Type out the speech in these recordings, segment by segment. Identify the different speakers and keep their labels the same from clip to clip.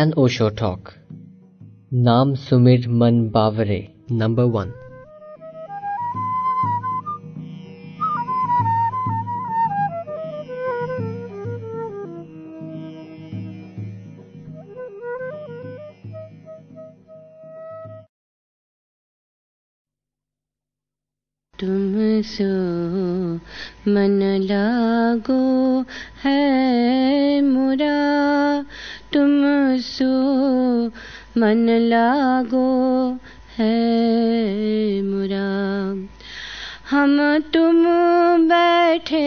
Speaker 1: And Osho talk
Speaker 2: नाम सुमिर मन बावरे नंबर वन मन लागो है मुरा हम तुम बैठे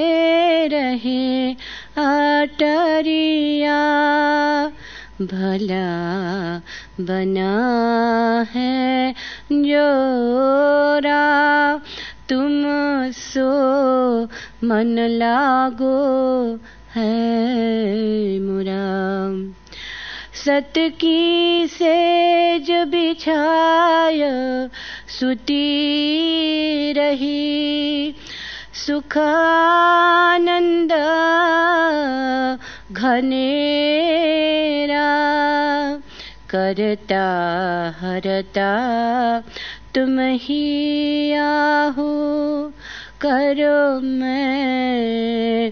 Speaker 2: रहे अटरिया भला बना है जोरा। तुम सो मन लागो है मुरा सत की सेज बिछाय सुती रही, सुखानंद घनेरा करता हरता, तुम ही आहो, करो मैं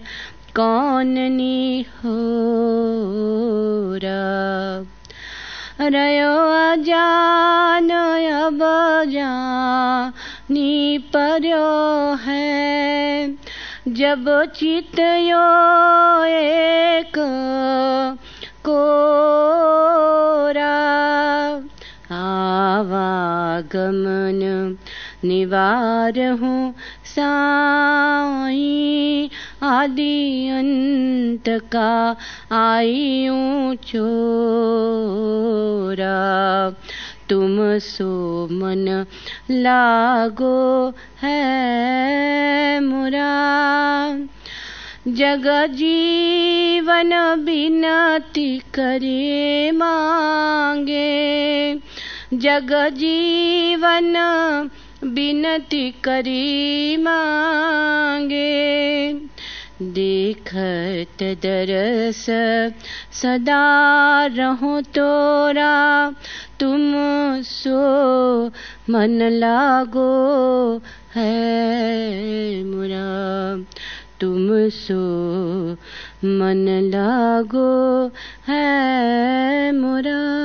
Speaker 2: कौन नी हो रयो अजान अब जानी पर्यो है। जब चितयो एक कोरा आवागमन निवार हूँ साई आदि अंत का आई चोरा। तुम सो मन लागो है मुरा। जग जीवन बिनती करे मांगे। जग जीवन बिनती करी मांगे। देखत दरस, सदा रहो तोरा। तुम सो मन लागो है मुरा। तुम सो मन लागो है मुरा।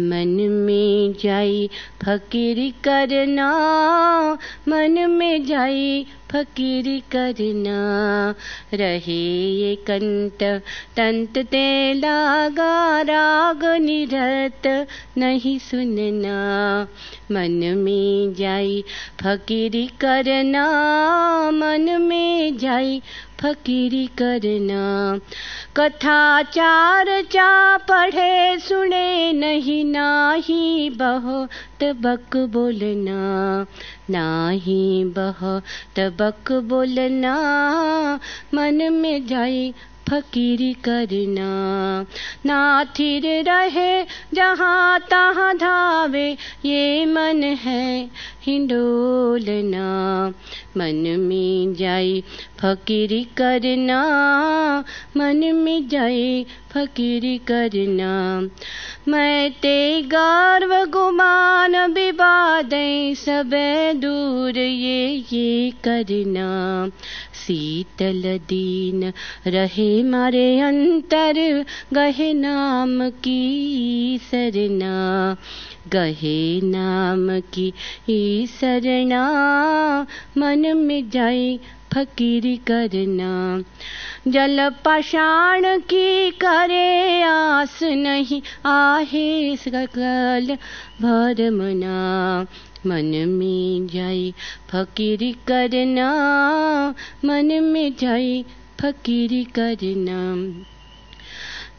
Speaker 2: मन में जाई फकीरी करना, मन में जाई फकीरी करना। रहे ये कंत तंत ते लागा राग निरत नहीं सुनना। मन में जाई फकीरी करना, मन में जाई फकीरी करना। कथा चार चा पढ़े, सुने नहीं, नाही बहुत बक बोलना। नाही बहुत बक बोलना। मन में जाई फकीरी करना। ना थिर रहे, जहाँ तहाँ धावे, ये मन है हिंडोलना। मन में जाई फकीरी करना, मन में जाई फकीरी करना। मैं ते गर्व गुमान विवाद सब दूर ये ये करना। शीतल दीन रहे मारे अंतर, गहे नाम की सरना। गहे नाम की सरना, मन में जाए फकीरी करना। जल पाषाण की करे आस नहीं, आहे सकल भरमना मन में जाई फकीरी करना, मन में जाई फकीरी करना।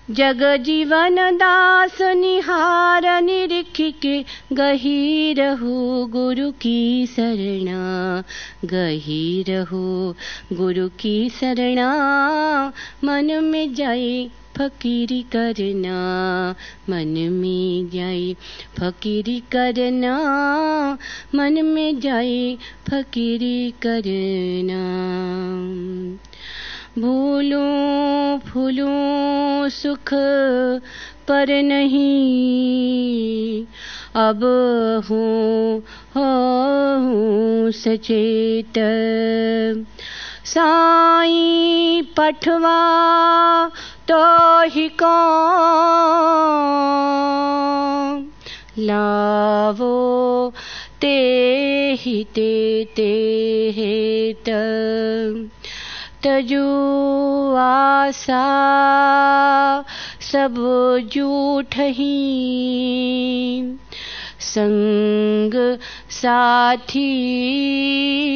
Speaker 2: जग जीवन दास निहार निरीख के गही रहो गुरु की शरणा गही रहो गुरु की शरणा मन में जाए फकीरी करना, मन में जाए फकीरी करना, मन में जाए फकीरी करना। भूलूं, फूलूं सुख पर नहीं, अब हूँ हूँ सचेत। साई पठवा तो ही कौन लावो ते ही ते ते हेत। तजु आशा सब झूठ ही। संग साथी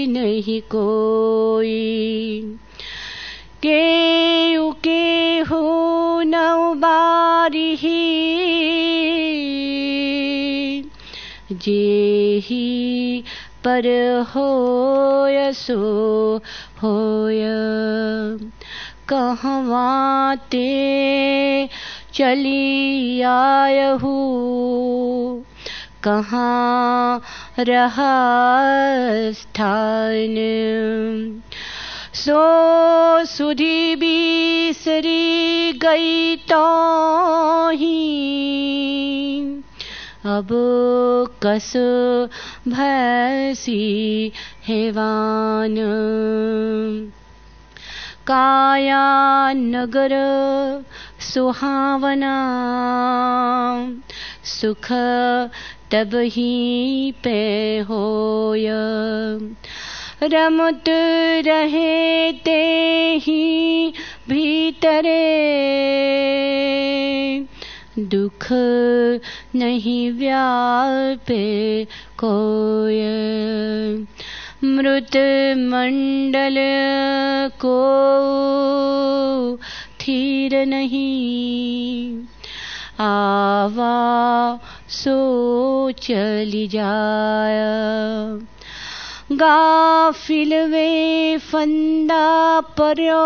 Speaker 2: नहीं कोई। के उके हो नौ बारी जे ही पर होय, सो होय। कहवा ते चली आयहू। कहाँ रहा स्थान? सो सुधी बीसरी गई तो ही अब कस भैसी हेवान काया नगर सुहावना। सुख तब ही पे होय। रमत रहे ते ही भीतरे। दुख नहीं व्यापे कोय। मृत मंडल को थीर नहीं। आवा सो चली जाया। गाफिल वे फंदा पर्यो।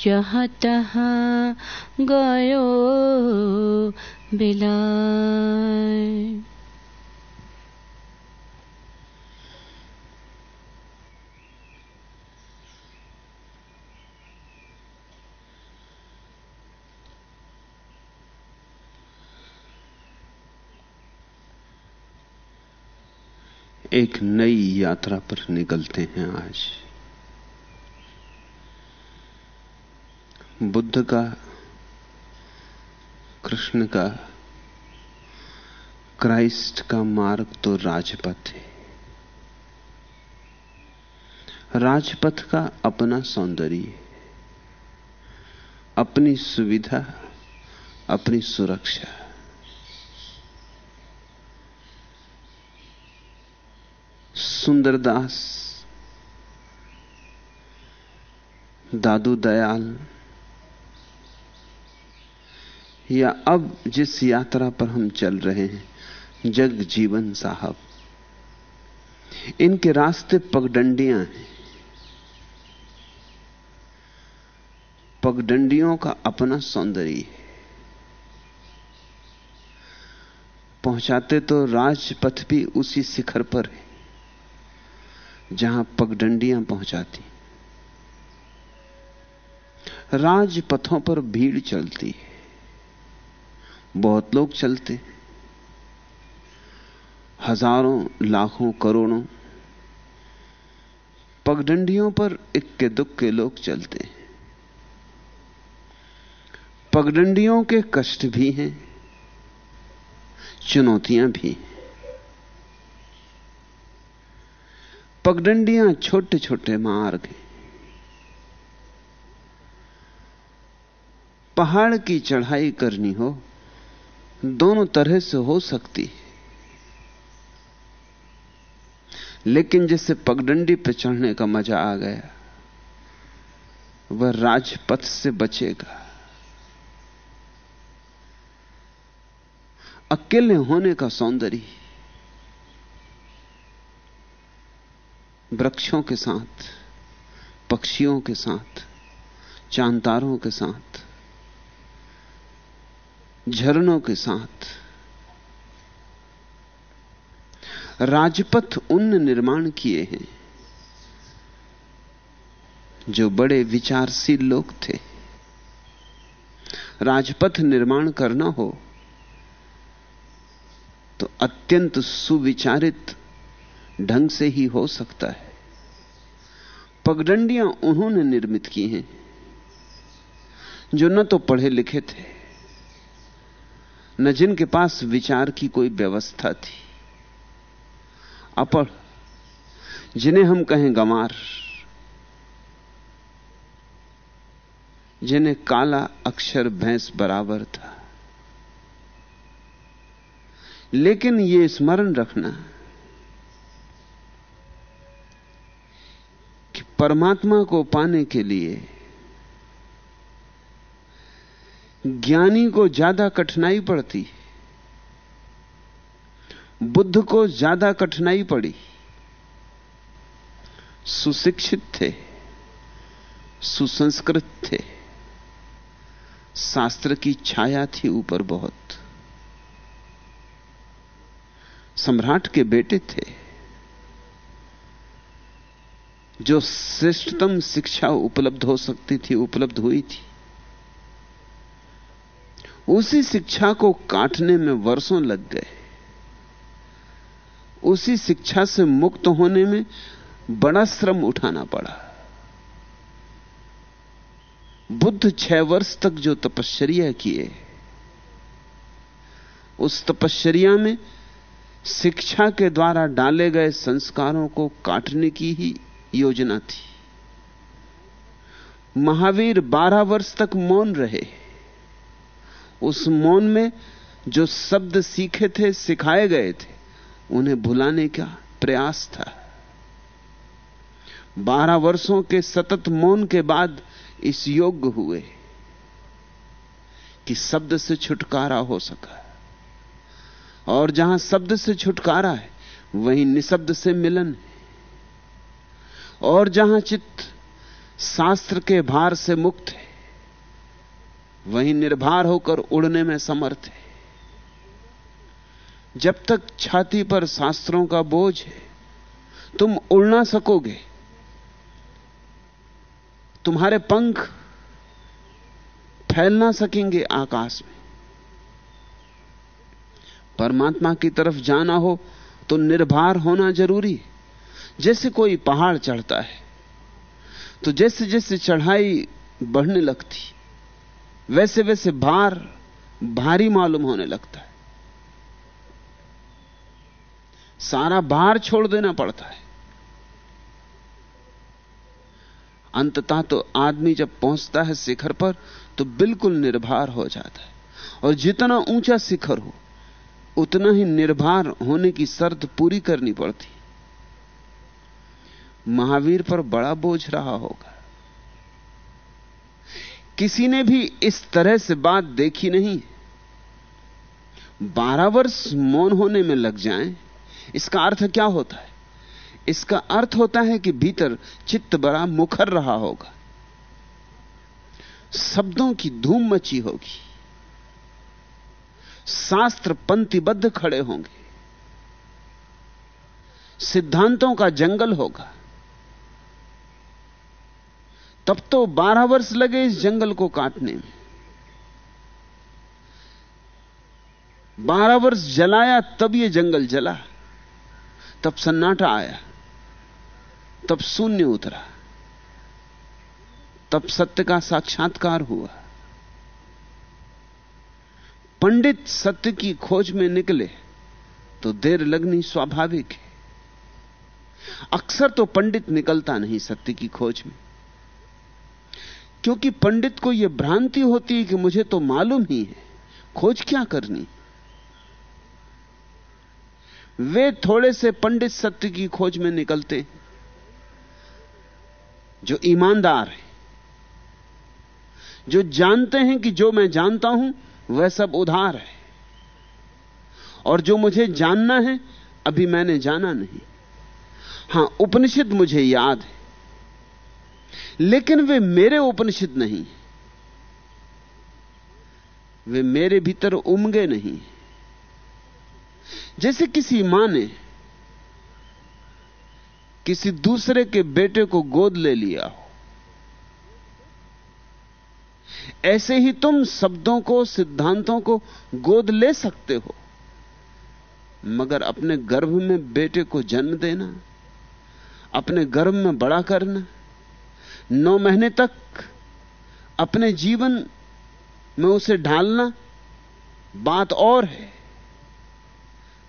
Speaker 2: जहाँ तहाँ गयो बिलाय
Speaker 3: एक नई यात्रा पर निकलते हैं आज। बुद्ध का, कृष्ण का, क्राइस्ट का मार्ग तो राजपथ है। राजपथ का अपना सौंदर्य अपनी सुविधा, अपनी सुरक्षा। सुंदरदास दादू दयाल। या अब जिस यात्रा पर हम चल रहे हैं, जग जीवन साहब, इनके रास्ते पगडंडियाँ हैं। पगडंडियों का अपना सौंदर्य है। पहुंचाते तो राजपथ भी उसी शिखर पर है। जहाँ पगडंडियाँ पहुंचाती राजपथों पर भीड़ चलती है। बहुत लोग चलते हज़ारों, लाखों, करोड़ों पगडंडियों पर इक्के दुक्के लोग चलते हैं। पगडंडियों के कष्ट भी हैं, चुनौतियाँ भी हैं। पगडंडियाँ छोटे छोटे मार्ग हैं पहाड़ की चढ़ाई करनी हो, दोनों तरह से हो सकती है। लेकिन जिससे पगडंडी पर चढ़ने का मज़ा आ गया, वह राजपथ से बचेगा। अकेले होने का सौंदर्य। वृक्षों के साथ, पक्षियों के साथ, चांतारों के साथ, झरनों के साथ। राजपथ उन निर्माण किए हैं, जो बड़े विचारशील लोग थे। राजपथ निर्माण करना हो तो अत्यंत सुविचारित ढंग से ही हो सकता है। पगडंडियाँ उन्होंने निर्मित की हैं, जो न तो पढ़े लिखे थे, न जिनके पास विचार की कोई व्यवस्था थी। अपढ़ जिन्हें हम कहें गमार जिन्हें काला अक्षर भैंस बराबर था। लेकिन यह स्मरण रखना कि परमात्मा को पाने के लिए ज्ञानी को ज़्यादा कठिनाई पड़ती, बुद्ध को ज़्यादा कठिनाई पड़ी, सुशिक्षित थे, सुसंस्कृत थे, शास्त्र की छाया थी ऊपर बहुत, सम्राट के बेटे थे। जो श्रेष्ठतम शिक्षा उपलब्ध हो सकती थी, उपलब्ध हुई थी। उसी शिक्षा को काटने में वर्षों लग गए। उसी शिक्षा से मुक्त होने में बड़ा श्रम उठाना पड़ा। बुद्ध छह वर्ष तक जो तपश्चर्या किए, उस तपश्चर्या में शिक्षा के द्वारा डाले गए संस्कारों को काटने की ही योजना थी। महावीर बारह वर्ष तक मौन रहे। उस मौन में जो शब्द सीखे थे, सिखाए गए थे, उन्हें भुलाने का प्रयास था। बारह वर्षों के सतत मौन के बाद इस योग्य हुए कि शब्द से छुटकारा हो सका। और जहाँ शब्द से छुटकारा है, वहीं निशब्द से मिलन है। और जहाँ चित्त शास्त्र के भार से मुक्त है, वहीं निर्भर होकर उड़ने में समर्थ है। जब तक छाती पर शास्त्रों का बोझ है, तुम उड़ ना सकोगे। तुम्हारे पंख फैल ना सकेंगे आकाश में। परमात्मा की तरफ़ जाना हो तो निर्भर होना ज़रूरी है। जैसे कोई पहाड़ चढ़ता है तो जैसे जैसे चढ़ाई बढ़ने लगती, वैसे वैसे भार भारी मालूम होने लगता है। सारा भार छोड़ देना पड़ता है। अंततः तो आदमी जब पहुँचता है शिखर पर तो बिल्कुल निर्भर हो जाता है। और जितना ऊँचा शिखर हो, उतना ही निर्भर होने की शर्त पूरी करनी पड़ती। महावीर पर बड़ा बोझ रहा होगा। किसी ने भी इस तरह से बात देखी नहीं। बारह वर्ष मौन होने में लग जाएँ, इसका अर्थ क्या होता है? इसका अर्थ होता है कि भीतर चित्त बड़ा मुखर रहा होगा। शब्दों की धूम मची होगी। शास्त्र पंक्तिबद्ध खड़े होंगे। सिद्धांतों का जंगल होगा। तब तो बारह वर्ष लगे इस जंगल को काटने। में बारह वर्ष जलाया, तब यह जंगल जला। तब सन्नाटा आया, तब शून्य उतरा। तब सत्य का साक्षात्कार हुआ। पंडित सत्य की खोज में निकले तो देर लगनी स्वाभाविक है। अक्सर तो पंडित निकलता नहीं सत्य की खोज में। क्योंकि पंडित को यह भ्रांति होती है कि मुझे तो मालूम ही है। खोज क्या करनी? वे थोड़े से पंडित सत्य की खोज में निकलते जो ईमानदार है। जो जानते हैं कि जो मैं जानता हूँ, वह सब उधार है। और जो मुझे जानना है, अभी मैंने जाना नहीं। हाँ, उपनिषद मुझे याद है। लेकिन वे मेरे उपनिषद नहीं। वे मेरे भीतर उमगे नहीं। जैसे किसी माँ ने किसी दूसरे के बेटे को गोद ले लिया हो, ऐसे ही तुम शब्दों को, सिद्धांतों को गोद ले सकते हो, मगर अपने गर्भ में बेटे को जन्म देना, अपने गर्भ में बड़ा करना नौ महीने तक अपने जीवन में उसे ढालना बात और है।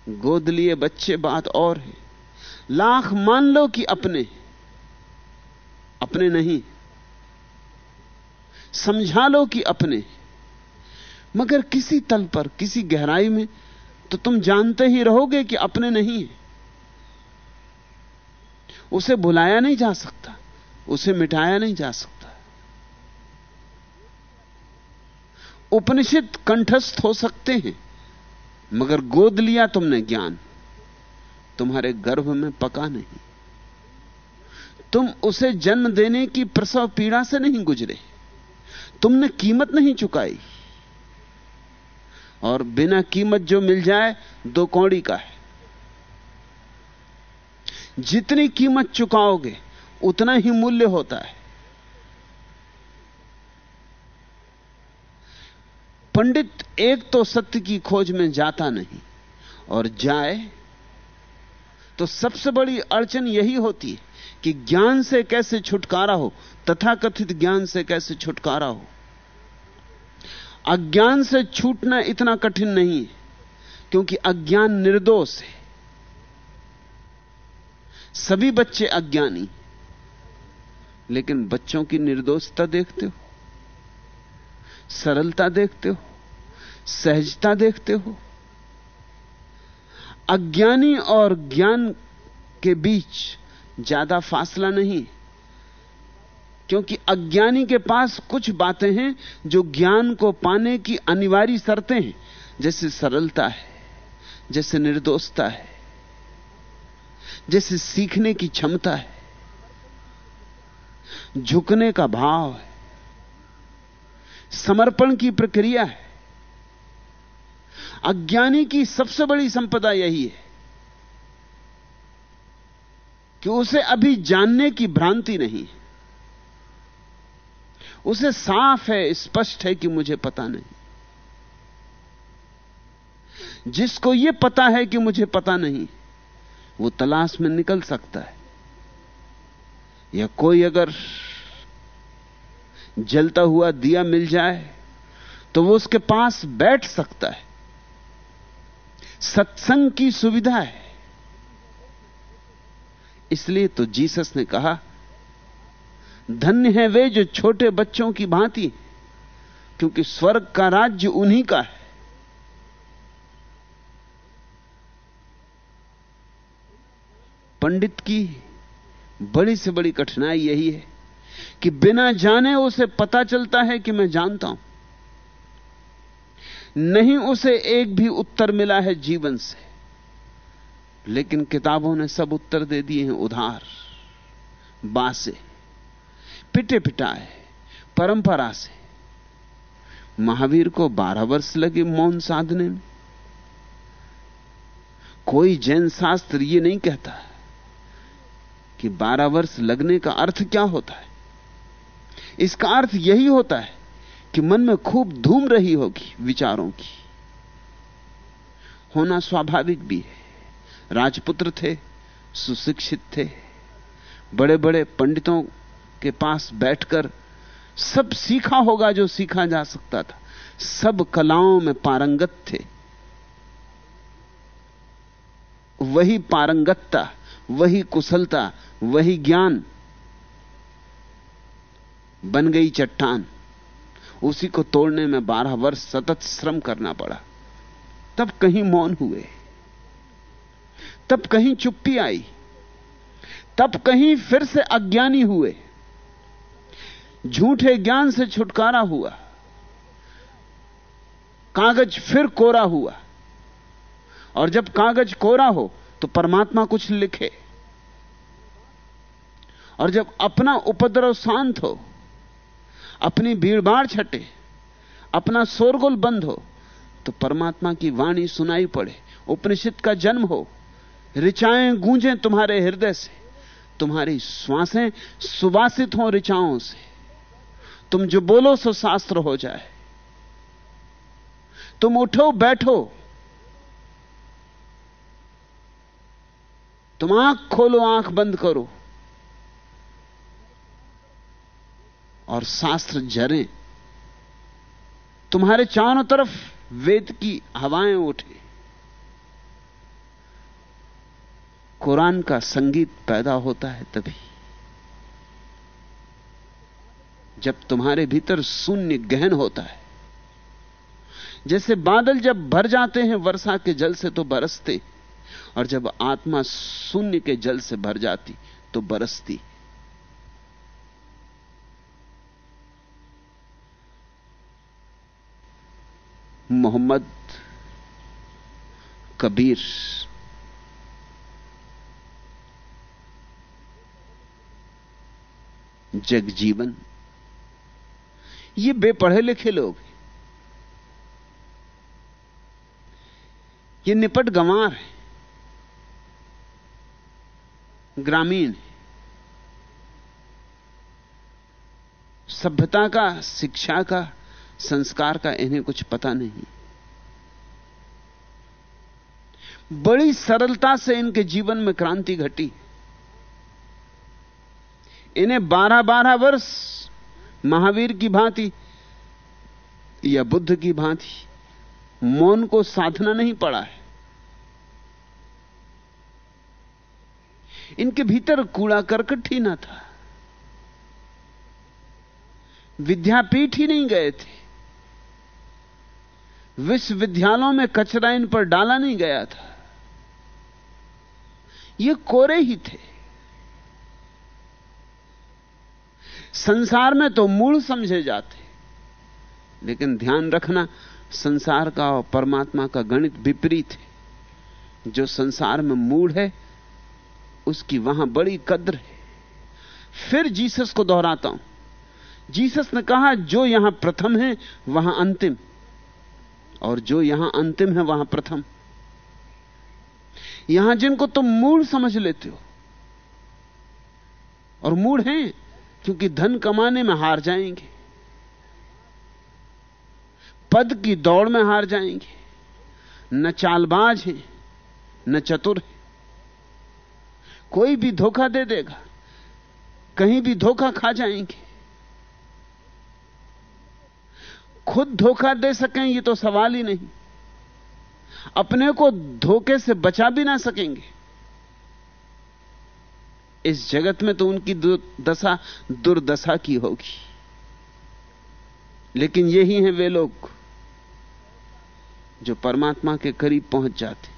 Speaker 3: गोद लिए बच्चे बात और है। लाख मान लो कि अपने अपने नहीं। समझा लो कि अपने। मगर किसी तल पर, किसी गहराई में तो तुम जानते ही रहोगे कि अपने नहीं है। उसे भुलाया नहीं जा सकता। उसे मिटाया नहीं जा सकता। उपनिषद कंठस्थ हो सकते हैं, मगर गोद लिया तुमने ज्ञान, तुम्हारे गर्भ में पका नहीं। तुम उसे जन्म देने की प्रसव पीड़ा से नहीं गुजरे, तुमने कीमत नहीं चुकाई, और बिना कीमत जो मिल जाए, दो कौड़ी का है। जितनी कीमत चुकाओगे उतना ही मूल्य होता है। पंडित एक तो सत्य की खोज में जाता नहीं और जाए तो सबसे बड़ी अड़चन यही होती है कि ज्ञान से कैसे छुटकारा हो, तथाकथित ज्ञान से कैसे छुटकारा हो। अज्ञान से छूटना इतना कठिन नहीं है, क्योंकि अज्ञान निर्दोष है। सभी बच्चे अज्ञानी लेकिन बच्चों की निर्दोषता देखते हो, सरलता देखते हो, सहजता देखते हो। अज्ञानी और ज्ञान के बीच ज़्यादा फासला नहीं, क्योंकि अज्ञानी के पास कुछ बातें हैं जो ज्ञान को पाने की अनिवार्य शर्तें हैं। जैसे सरलता है, जैसे निर्दोषता है, जैसे सीखने की क्षमता है झुकने का भाव है। समर्पण की प्रक्रिया है। अज्ञानी की सबसे बड़ी संपदा यही है कि उसे अभी जानने की भ्रांति नहीं उसे साफ़ है, स्पष्ट है कि मुझे पता नहीं। जिसको यह पता है कि मुझे पता नहीं, वो तलाश में निकल सकता है। या कोई अगर जलता हुआ दिया मिल जाए तो वो उसके पास बैठ सकता है। सत्संग की सुविधा है। इसलिए तो जीसस ने कहा, धन्य है वे जो छोटे बच्चों की भांति, क्योंकि स्वर्ग का राज्य उन्हीं का है। पंडित की बड़ी से बड़ी कठिनाई यही है कि बिना जाने उसे पता चलता है कि मैं जानता हूँ। नहीं उसे एक भी उत्तर मिला है जीवन से, लेकिन किताबों ने सब उत्तर दे दिए हैं, उधार, बासे, पिटे पिटाए, परंपरा से। महावीर को बारह वर्ष लगे मौन साधने में। कोई जैन शास्त्र यह नहीं कहता कि बारह वर्ष लगने का अर्थ क्या होता है? इसका अर्थ यही होता है कि मन में खूब धूम रही होगी विचारों की। होना स्वाभाविक भी है। राजपुत्र थे, सुशिक्षित थे। बड़े बड़े पंडितों के पास बैठकर सब सीखा होगा जो सीखा जा सकता था। सब कलाओं में पारंगत थे। वही पारंगतता वही कुशलता, वही ज्ञान बन गई चट्टान। उसी को तोड़ने में बारह वर्ष सतत श्रम करना पड़ा। तब कहीं मौन हुए। तब कहीं चुप्पी आई। तब कहीं फिर से अज्ञानी हुए। झूठे ज्ञान से छुटकारा हुआ। कागज़ फिर कोरा हुआ। और जब कागज़ कोरा हो तो परमात्मा कुछ लिखे। और जब अपना उपद्रव शांत हो, अपनी भीड़भाड़ छटे, अपना शोरगुल बंद हो तो परमात्मा की वाणी सुनाई पड़े। उपनिषद का जन्म हो, ऋचाएँ गूंजें तुम्हारे हृदय से, तुम्हारी श्वासें सुवासित हों ऋचाओं से। तुम जो बोलो सो शास्त्र हो जाए। तुम उठो, बैठो तुम आँख खोलो, आँख बंद करो। और शास्त्र जरे तुम्हारे चारों तरफ़ वेद की हवाएँ उठे। कुरान का संगीत पैदा होता है तभी। जब तुम्हारे भीतर शून्य गहन होता है। जैसे बादल जब भर जाते हैं, वर्षा के जल से तो बरसते। और जब आत्मा शून्य के जल से भर जाती तो बरसती। मोहम्मद कबीर। जगजीवन। ये बेपढ़े लिखे लोग ये निपट गंवार है। ग्रामीण है। सभ्यता का, शिक्षा का, संस्कार का इन्हें कुछ पता नहीं। बड़ी सरलता से इनके जीवन में क्रांति घटी। इन्हें बारह बारह वर्ष महावीर की भांति या बुद्ध की भांति, मौन को साधना नहीं पड़ा है। इनके भीतर कूड़ा करकट ही ना था। विद्यापीठ ही नहीं गए थे। विश्वविद्यालयों में कचरा इन पर डाला नहीं गया था। ये कोरे ही थे। संसार में तो मूल समझे जाते। लेकिन ध्यान रखना, संसार का और परमात्मा का गणित विपरीत है। जो संसार में मूल है उसकी वहाँ बड़ी कद्र है। फिर जीसस को दोहराता हूँ। जीसस ने कहा, जो यहाँ प्रथम है, वहाँ अंतिम। और जो यहाँ अंतिम है, वहाँ प्रथम। यहाँ जिनको तुम मूल समझ लेते हो। और मूल हैं, क्योंकि धन कमाने में हार जाएँगे। पद की दौड़ में हार जाएँगे। न चालबाज हैं, न चतुर है। कोई भी धोखा दे देगा, कहीं भी धोखा खा जाएँगे। खुद धोखा दे सकें, ये तो सवाल ही नहीं। अपने को धोखे से बचा भी ना सकेंगे। इस जगत में तो उनकी दशा, दुर्दशा की होगी। लेकिन यही हैं वे लोग जो परमात्मा के करीब पहुँच जाते।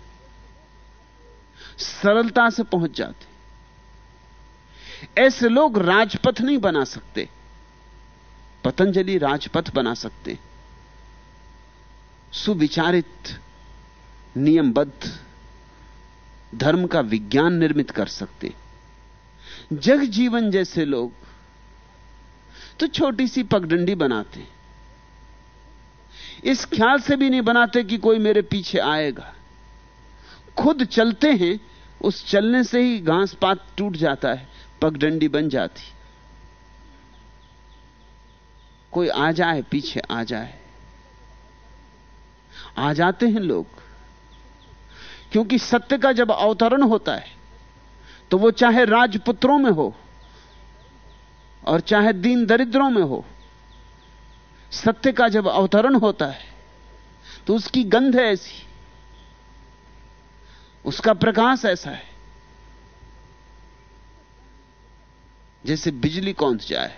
Speaker 3: सरलता से पहुँच जाते। ऐसे लोग राजपथ नहीं बना सकते। पतंजलि राजपथ बना सकते। सुविचारित, नियमबद्ध, धर्म का विज्ञान निर्मित कर सकते। जग जीवन जैसे लोग तो छोटी सी पगडंडी बनाते। इस ख्याल से भी नहीं बनाते कि कोई मेरे पीछे आएगा। खुद चलते हैं, उस चलने से ही घास पात टूट जाता है, पगडंडी बन जाती। कोई आ जाए, पीछे आ जाए। आ जाते हैं लोग, क्योंकि सत्य का जब अवतरण होता है तो वो चाहे राजपुत्रों में हो, और चाहे दीन दरिद्रों में हो, सत्य का जब अवतरण होता है तो उसकी गंध ऐसी। उसका प्रकाश ऐसा है। जैसे बिजली कौंध जाए।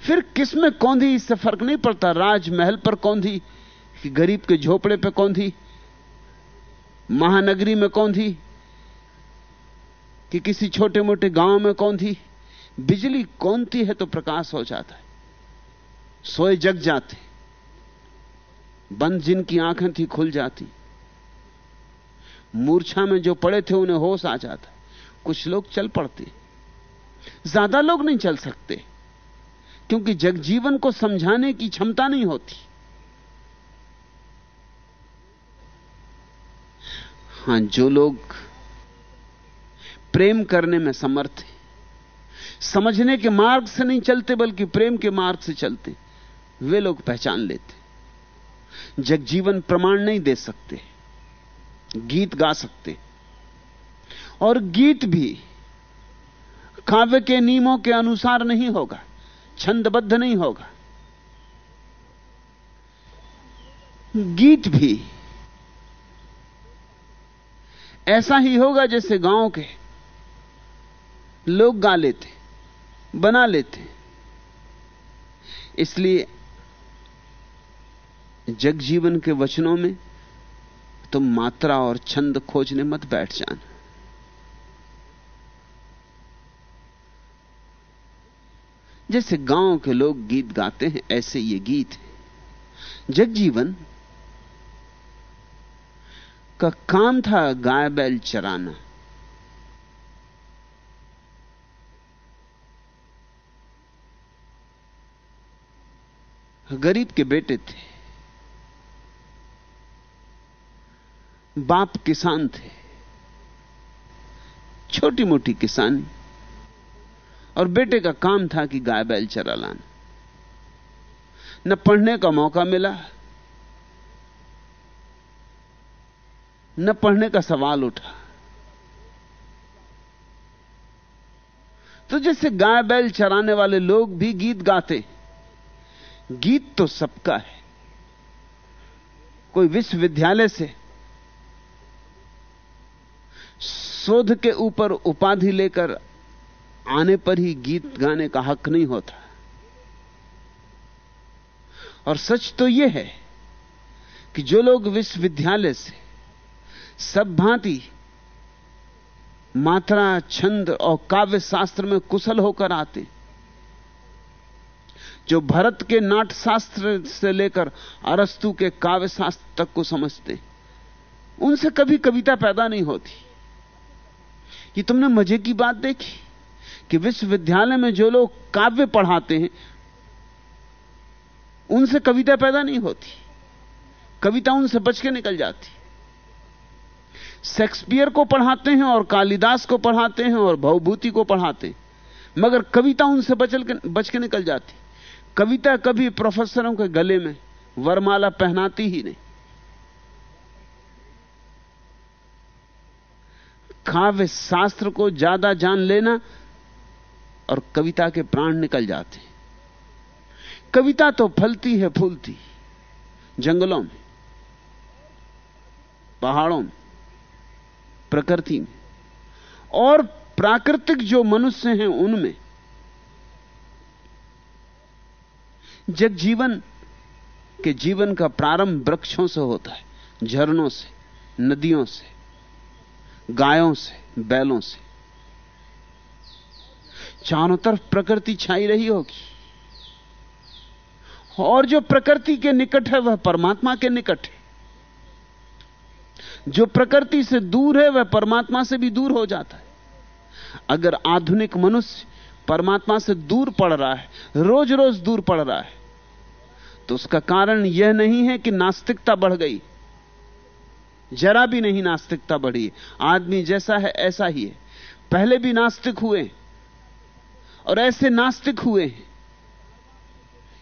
Speaker 3: फिर किसमें कौंधी? इससे फ़र्क नहीं पड़ता। राजमहल पर कौंधी, कि गरीब के झोपड़े पर कौंधी, महानगरी में कौंधी, कि किसी छोटे मोटे गाँव में कौंधी। बिजली कौनती है तो प्रकाश हो जाता है। सोए जग जाते। बंद जिनकी आँखें थी खुल जाती। मूर्छा में जो पड़े थे उन्हें होश आ जाता कुछ लोग चल पड़ते। ज़्यादा लोग नहीं चल सकते। क्योंकि जगजीवन को समझाने की क्षमता नहीं होती। हाँ, जो लोग प्रेम करने में समर्थ है, समझने के मार्ग से नहीं चलते, बल्कि प्रेम के मार्ग से चलते, वे लोग पहचान लेते। जगजीवन प्रमाण नहीं दे सकते। गीत गा सकते। और गीत भी काव्य के नियमों के अनुसार नहीं होगा, छंदबद्ध नहीं होगा। गीत भी ऐसा ही होगा जैसे गाँव के लोग गा लेते, बना लेते। इसलिए जगजीवन के वचनों में तुम मात्रा और छंद खोजने मत बैठ जाना। जैसे गाँव के लोग गीत गाते हैं, ऐसे ये गीत है। जगजीवन का काम था गाय बैल चराना। गरीब के बेटे थे। बाप किसान थे। छोटी मोटी किसानी। और बेटे का काम था कि गाय बैल चरा लाना। न पढ़ने का मौका मिला, न पढ़ने का सवाल उठा। तो जैसे गाय बैल चराने वाले लोग भी गीत गाते, गीत तो सबका है। कोई विश्वविद्यालय से शोध के ऊपर उपाधि लेकर आने पर ही गीत गाने का हक नहीं होता। और सच तो यह है कि जो लोग विश्वविद्यालय से सब भांति मात्रा, छंद और काव्य शास्त्र में कुशल होकर आते जो भरत के नाट शास्त्र से लेकर अरस्तु के काव्य शास्त्र तक को समझते उनसे कभी कविता पैदा नहीं होती। ये तुमने मज़े की बात देखी? कि विश्वविद्यालय में जो लोग काव्य पढ़ाते हैं, उनसे कविता पैदा नहीं होती। कविता उनसे बच के निकल जाती। शेक्सपियर को पढ़ाते हैं और कालिदास को पढ़ाते हैं और भवभूति को पढ़ाते हैं, मगर कविता उनसे बचल के, बच के निकल जाती। कविता कभी प्रोफेसरों के गले में वरमाला पहनाती ही नहीं। काव्य शास्त्र को ज़्यादा जान लेना और कविता के प्राण निकल जाते कविता तो फलती है, फूलती जंगलों में, पहाड़ों में, प्रकृति में। और प्राकृतिक जो मनुष्य हैं उनमें जग जीवन के जीवन का प्रारंभ वृक्षों से होता है, झरनों से, नदियों से गायों से, बैलों से। चारों तरफ़ प्रकृति छाई रही होगी। और जो प्रकृति के निकट है, वह परमात्मा के निकट है। जो प्रकृति से दूर है, वह परमात्मा से भी दूर हो जाता है। अगर आधुनिक मनुष्य परमात्मा से दूर पड़ रहा है रोज रोज दूर पड़ रहा है तो उसका कारण यह नहीं है कि नास्तिकता बढ़ गई। जरा भी नहीं नास्तिकता बढ़ी। आदमी जैसा है, ऐसा ही है। पहले भी नास्तिक हुए और ऐसे नास्तिक हुए हैं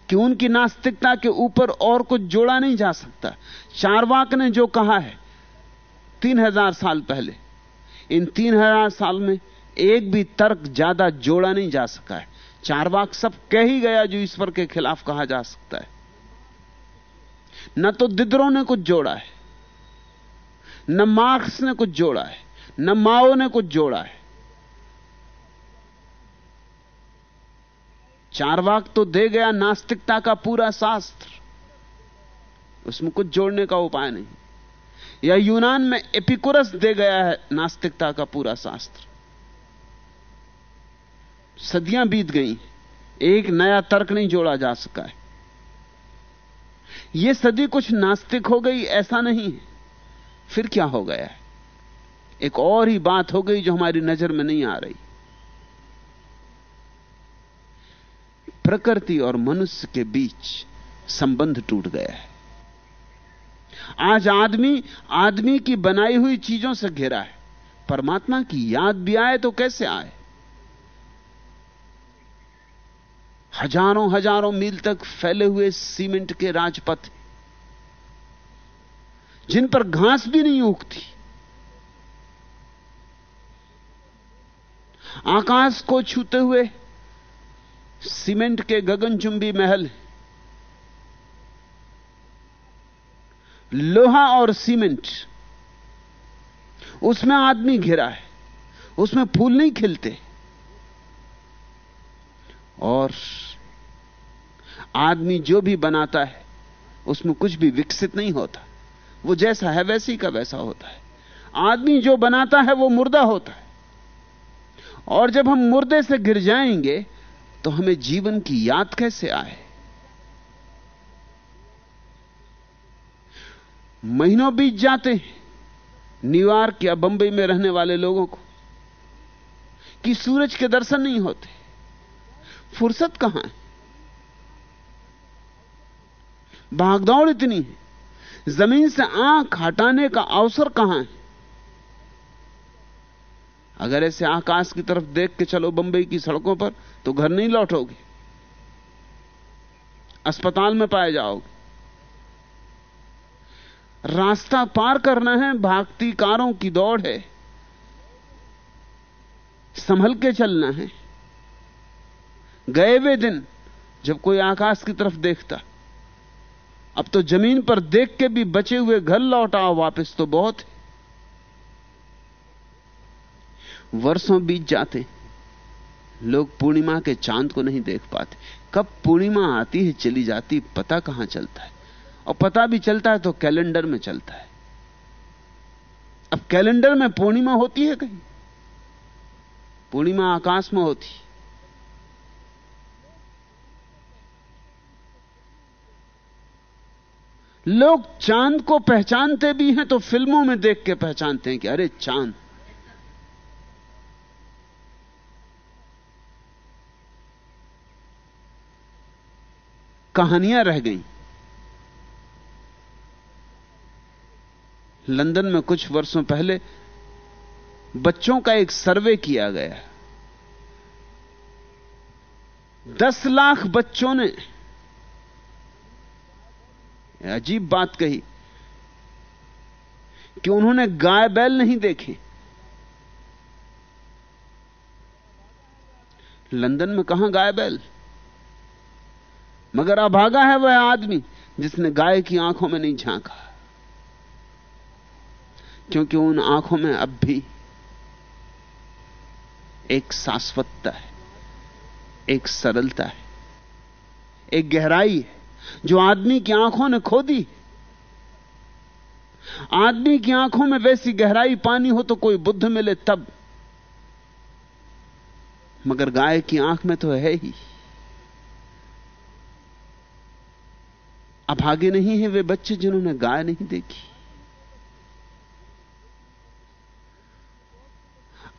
Speaker 3: कि उनकी नास्तिकता के ऊपर और कुछ जोड़ा नहीं जा सकता। चारवाक ने जो कहा है, तीन हज़ार साल पहले, इन तीन हज़ार साल में एक भी तर्क ज़्यादा जोड़ा नहीं जा सका है। चारवाक सब कह ही गया जो ईश्वर के खिलाफ कहा जा सकता है। न तो दिदरों ने कुछ जोड़ा है न मार्क्स ने कुछ जोड़ा है, न माओ ने कुछ जोड़ा है। चारवाक तो दे गया नास्तिकता का पूरा शास्त्र। उसमें कुछ जोड़ने का उपाय नहीं। या यूनान में एपिकुरस दे गया है नास्तिकता का पूरा शास्त्र। सदियाँ बीत गई, एक नया तर्क नहीं जोड़ा जा सका है। यह सदी कुछ नास्तिक हो गई, ऐसा नहीं है। फिर क्या हो गया? है एक और ही बात हो गई जो हमारी नज़र में नहीं आ रही। प्रकृति और मनुष्य के बीच संबंध टूट गया है। आज आदमी आदमी की बनाई हुई चीज़ों से घिरा है। परमात्मा की याद भी आए तो कैसे आए? हज़ारों हज़ारों मील तक फैले हुए सीमेंट के राजपथ जिन पर घास भी नहीं उगती। आकाश को छूते हुए सीमेंट के गगनचुंबी महल, लोहा और सीमेंट, उसमें आदमी घिरा है, उसमें फूल नहीं खिलते। और आदमी जो भी बनाता है, उसमें कुछ भी विकसित नहीं होता। वो जैसा है वैसी का वैसा होता है। आदमी जो बनाता है वो मुर्दा होता है। और जब हम मुर्दे से गिर जाएँगे तो हमें जीवन की याद कैसे आए? महीनों बीत जाते हैं न्यूयॉर्क या बंबई में रहने वाले लोगों को? कि सूरज के दर्शन नहीं होते? फुर्सत कहाँ है? भागदौड़ इतनी है। ज़मीन से आँख हटाने का अवसर कहाँ है? अगर ऐसे आकाश की तरफ़ देख के चलो बंबई की सड़कों पर तो घर नहीं लौटोगे। अस्पताल में पाए जाओगे। रास्ता पार करना है, भागती कारों की दौड़ है। संभल के चलना है। गए वे दिन जब कोई आकाश की तरफ़ देखता अब तो ज़मीन पर देख के भी बचे हुए घर लौटाओ वापस तो बहुत है। वर्षों बीत जाते लोग पूर्णिमा के चाँद को नहीं देख पाते। कब पूर्णिमा आती है, चली जाती पता कहाँ चलता है? और पता भी चलता है तो कैलेंडर में चलता है। अब कैलेंडर में पूर्णिमा होती है कहीं? पूर्णिमा आकाश में होती लोग चाँद को पहचानते भी हैं तो फ़िल्मों में देख के पहचानते हैं कि अरे चाँद। कहानियाँ रह गई। लंदन में कुछ वर्षों पहले बच्चों का एक सर्वे किया गया। दस लाख बच्चों ने अजीब बात कही कि उन्होंने गाय बैल नहीं देखे। लंदन में कहाँ गाय बैल? मगर अभागा है वह आदमी जिसने गाय की आँखों में नहीं झांका। क्योंकि उन आँखों में अब भी एक शाश्वतता है, एक सरलता है, एक गहराई है। जो आदमी की आँखों ने खो दी आदमी की आँखों में वैसी गहराई पानी हो तो कोई बुद्ध मिले तब। मगर गाय की आँख में तो है ही। अभागे नहीं है वे बच्चे जिन्होंने गाय नहीं देखी।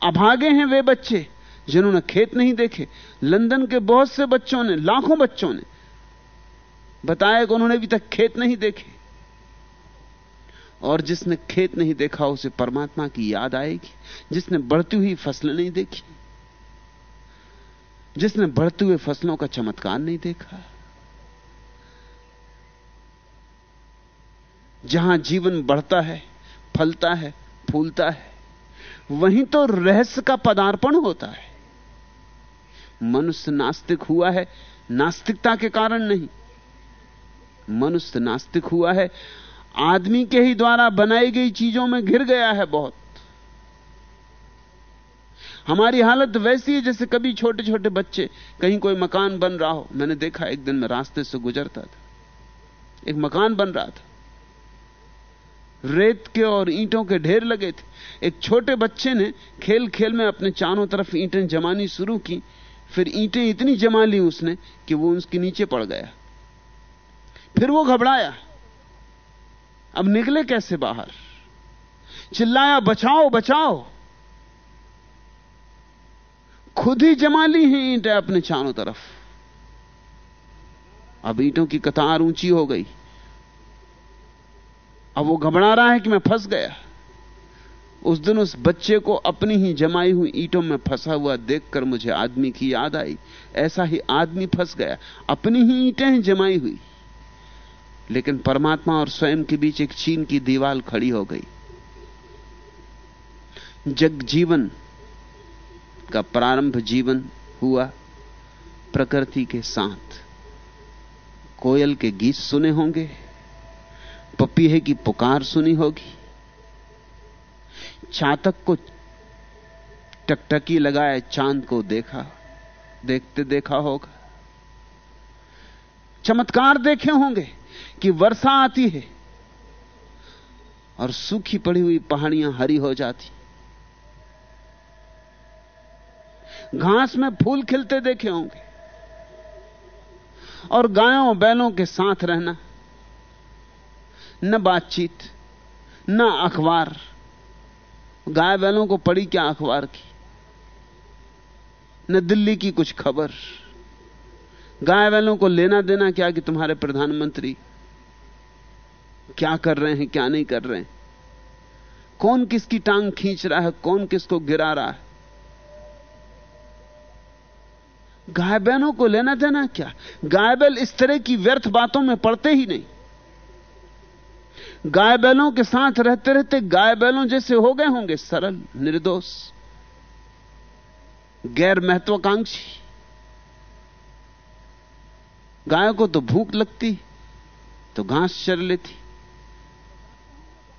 Speaker 3: अभागे हैं वे बच्चे जिन्होंने खेत नहीं देखे। लंदन के बहुत से बच्चों ने, लाखों बच्चों ने बताया कि उन्होंने अभी तक खेत नहीं देखे। और जिसने खेत नहीं देखा, उसे परमात्मा की याद आएगी। जिसने बढ़ती हुई फ़सलें नहीं देखी, जिसने बढ़ते हुए फ़सलों का चमत्कार नहीं देखा, जहाँ जीवन बढ़ता है, फलता है, फूलता है, वहीं तो रहस्य का पदार्पण होता है। मनुष्य नास्तिक हुआ है, नास्तिकता के कारण नहीं। मनुष्य नास्तिक हुआ है। आदमी के ही द्वारा बनाई गई चीज़ों में घिर गया है बहुत। हमारी हालत वैसी है जैसे कभी छोटे छोटे बच्चे, कहीं कोई मकान बन रहा हो। मैंने देखा एक दिन मैं रास्ते से गुजरता था। एक मकान बन रहा था। रेत के और ईंटों के ढेर लगे थे। एक छोटे बच्चे ने खेल खेल में अपने चारों तरफ़ ईंटें जमानी शुरू की। फिर ईंटें इतनी जमा ली उसने कि वो उसके नीचे पड़ गया। फिर वो घबराया। अब निकले कैसे बाहर? चिल्लाया, बचाओ बचाओ। खुद ही जमा ली हैं ईंटें अपने चारों तरफ़। अब ईंटों की कतार ऊँची हो गई। अब वो घबरा रहा है कि मैं फंस गया। उस दिन उस बच्चे को अपनी ही जमाई हुई ईंटों में फंसा हुआ देखकर मुझे आदमी की याद आई। ऐसा ही आदमी फंस गया। अपनी ही ईंटें जमाई हुई। लेकिन परमात्मा और स्वयं के बीच एक चीन की दीवार खड़ी हो गई। जग जीवन का प्रारंभ जीवन हुआ प्रकृति के साथ। कोयल के गीत सुने होंगे, पपीहे की पुकार सुनी होगी, चातक को टकटकी लगाए चाँद को देखा, देखते देखा होगा। चमत्कार देखे होंगे। कि वर्षा आती है और सूखी पड़ी हुई पहाड़ियाँ हरी हो जाती। घास में फूल खिलते देखे होंगे और गायों बैलों के साथ रहना, न बातचीत, न अखबार। गाय बैलों को पड़ी क्या अखबार की? न दिल्ली की कुछ खबर। गाय बैलों को लेना देना क्या कि तुम्हारे प्रधानमंत्री क्या कर रहे हैं, क्या नहीं कर रहे हैं? कौन किसकी टांग खींच रहा है, कौन किसको गिरा रहा है? गाय बहनों को लेना देना क्या? गाय बैल इस तरह की व्यर्थ बातों में पड़ते ही नहीं। गाय बैलों के साथ रहते रहते गाय बैलों जैसे हो गए होंगे, सरल, निर्दोष, गैर महत्वाकांक्षी। गाय को तो भूख लगती तो घास चर लेती।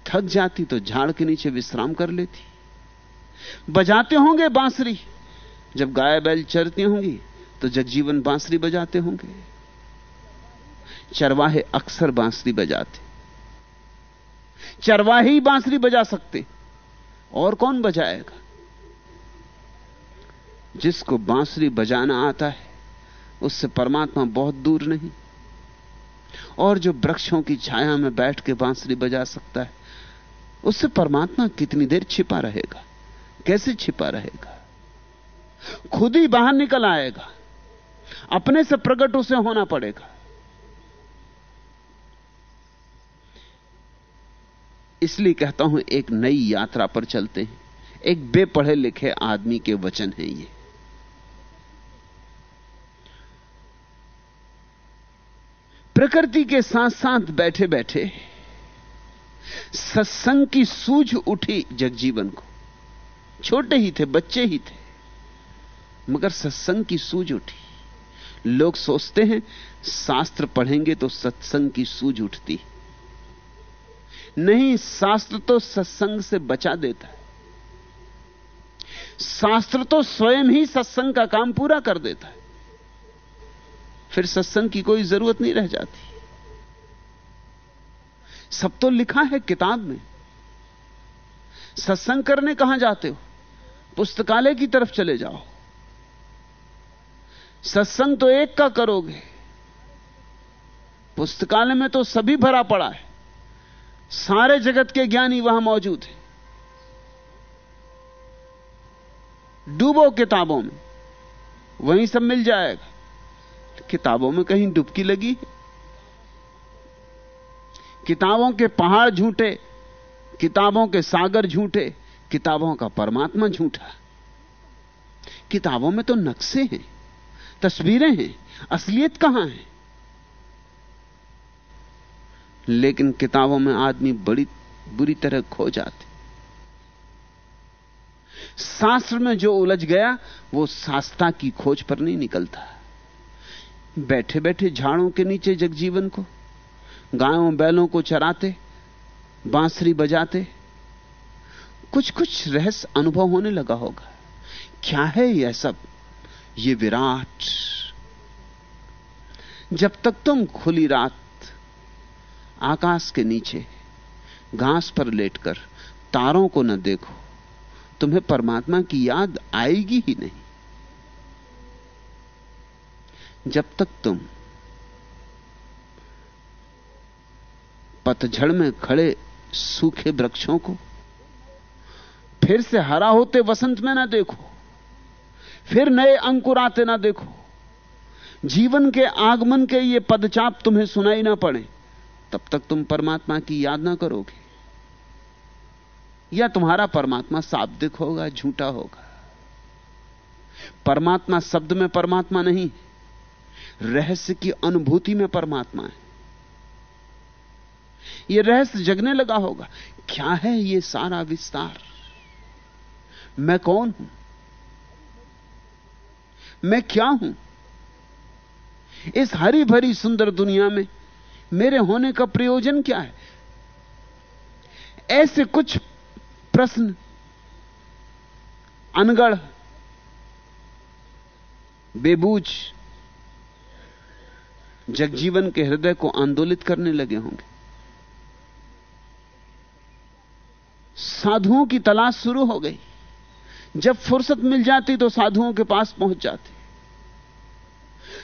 Speaker 3: थक जाती तो झाड़ के नीचे विश्राम कर लेती। बजाते होंगे बांसुरी। जब गाय बैल चरती होंगी तो जगजीवन बांसुरी बजाते होंगे। चरवाहे अक्सर बांसुरी बजाते। चरवाहे ही बांसुरी बजा सकते। और कौन बजाएगा? जिसको बांसुरी बजाना आता है, उससे परमात्मा बहुत दूर नहीं। और जो वृक्षों की छाया में बैठ के बांसुरी बजा सकता है उससे परमात्मा कितनी देर छिपा रहेगा? कैसे छिपा रहेगा? खुद ही बाहर निकल आएगा। अपने से प्रकट उसे होना पड़ेगा। इसलिए कहता हूँ, एक नई यात्रा पर चलते हैं। एक बेपढ़े लिखे आदमी के वचन हैं ये। प्रकृति के साथ साथ बैठे बैठे सत्संग की सूझ उठी जगजीवन को। छोटे ही थे, बच्चे ही थे, मगर सत्संग की सूझ उठी। लोग सोचते हैं, शास्त्र पढ़ेंगे तो सत्संग की सूझ उठती नहीं, शास्त्र तो सत्संग से बचा देता है। शास्त्र तो स्वयं ही सत्संग का काम पूरा कर देता है। फिर सत्संग की कोई ज़रूरत नहीं रह जाती। सब तो लिखा है किताब में। सत्संग करने कहाँ जाते हो? पुस्तकालय की तरफ़ चले जाओ। सत्संग तो एक का करोगे। पुस्तकालय में तो सभी भरा पड़ा है। सारे जगत के ज्ञानी वहाँ मौजूद हैं। डूबो किताबों में। वहीं सब मिल जाएगा। किताबों में कहीं डुबकी लगी है। किताबों के पहाड़ झूठे, किताबों के सागर झूठे, किताबों का परमात्मा झूठा। किताबों में तो नक्शे हैं, तस्वीरें हैं, असलियत कहाँ है? लेकिन किताबों में आदमी बड़ी बुरी तरह खो जाते। शास्त्र में जो उलझ गया, वो शास्त्रा की खोज पर नहीं निकलता। बैठे बैठे झाड़ों के नीचे जगजीवन को गायों बैलों को चराते, बांसुरी बजाते कुछ कुछ रहस्य अनुभव होने लगा होगा। क्या है यह सब? ये विराट। जब तक तुम खुली रात आकाश के नीचे घास पर लेटकर तारों को न देखो, तुम्हें परमात्मा की याद आएगी ही नहीं। जब तक तुम पतझड़ में खड़े सूखे वृक्षों को। फिर से हरा होते वसंत में ना देखो। फिर नए अंकुर आते ना देखो। जीवन के आगमन के ये पदचाप तुम्हें सुनाई ना पड़े, तब तक तुम परमात्मा की याद ना करोगे। या तुम्हारा परमात्मा शाब्दिक होगा, झूठा होगा। परमात्मा शब्द में परमात्मा नहीं, रहस्य की अनुभूति में परमात्मा है। यह रहस्य जगने लगा होगा। क्या है यह सारा विस्तार? मैं कौन हूँ? मैं क्या हूँ? इस हरी भरी सुंदर दुनिया में मेरे होने का प्रयोजन क्या है? ऐसे कुछ प्रश्न, अनगढ़ बेबूझ जगजीवन के हृदय को आंदोलित करने लगे होंगे। साधुओं की तलाश शुरू हो गई। जब फुर्सत मिल जाती तो साधुओं के पास पहुँच जाते।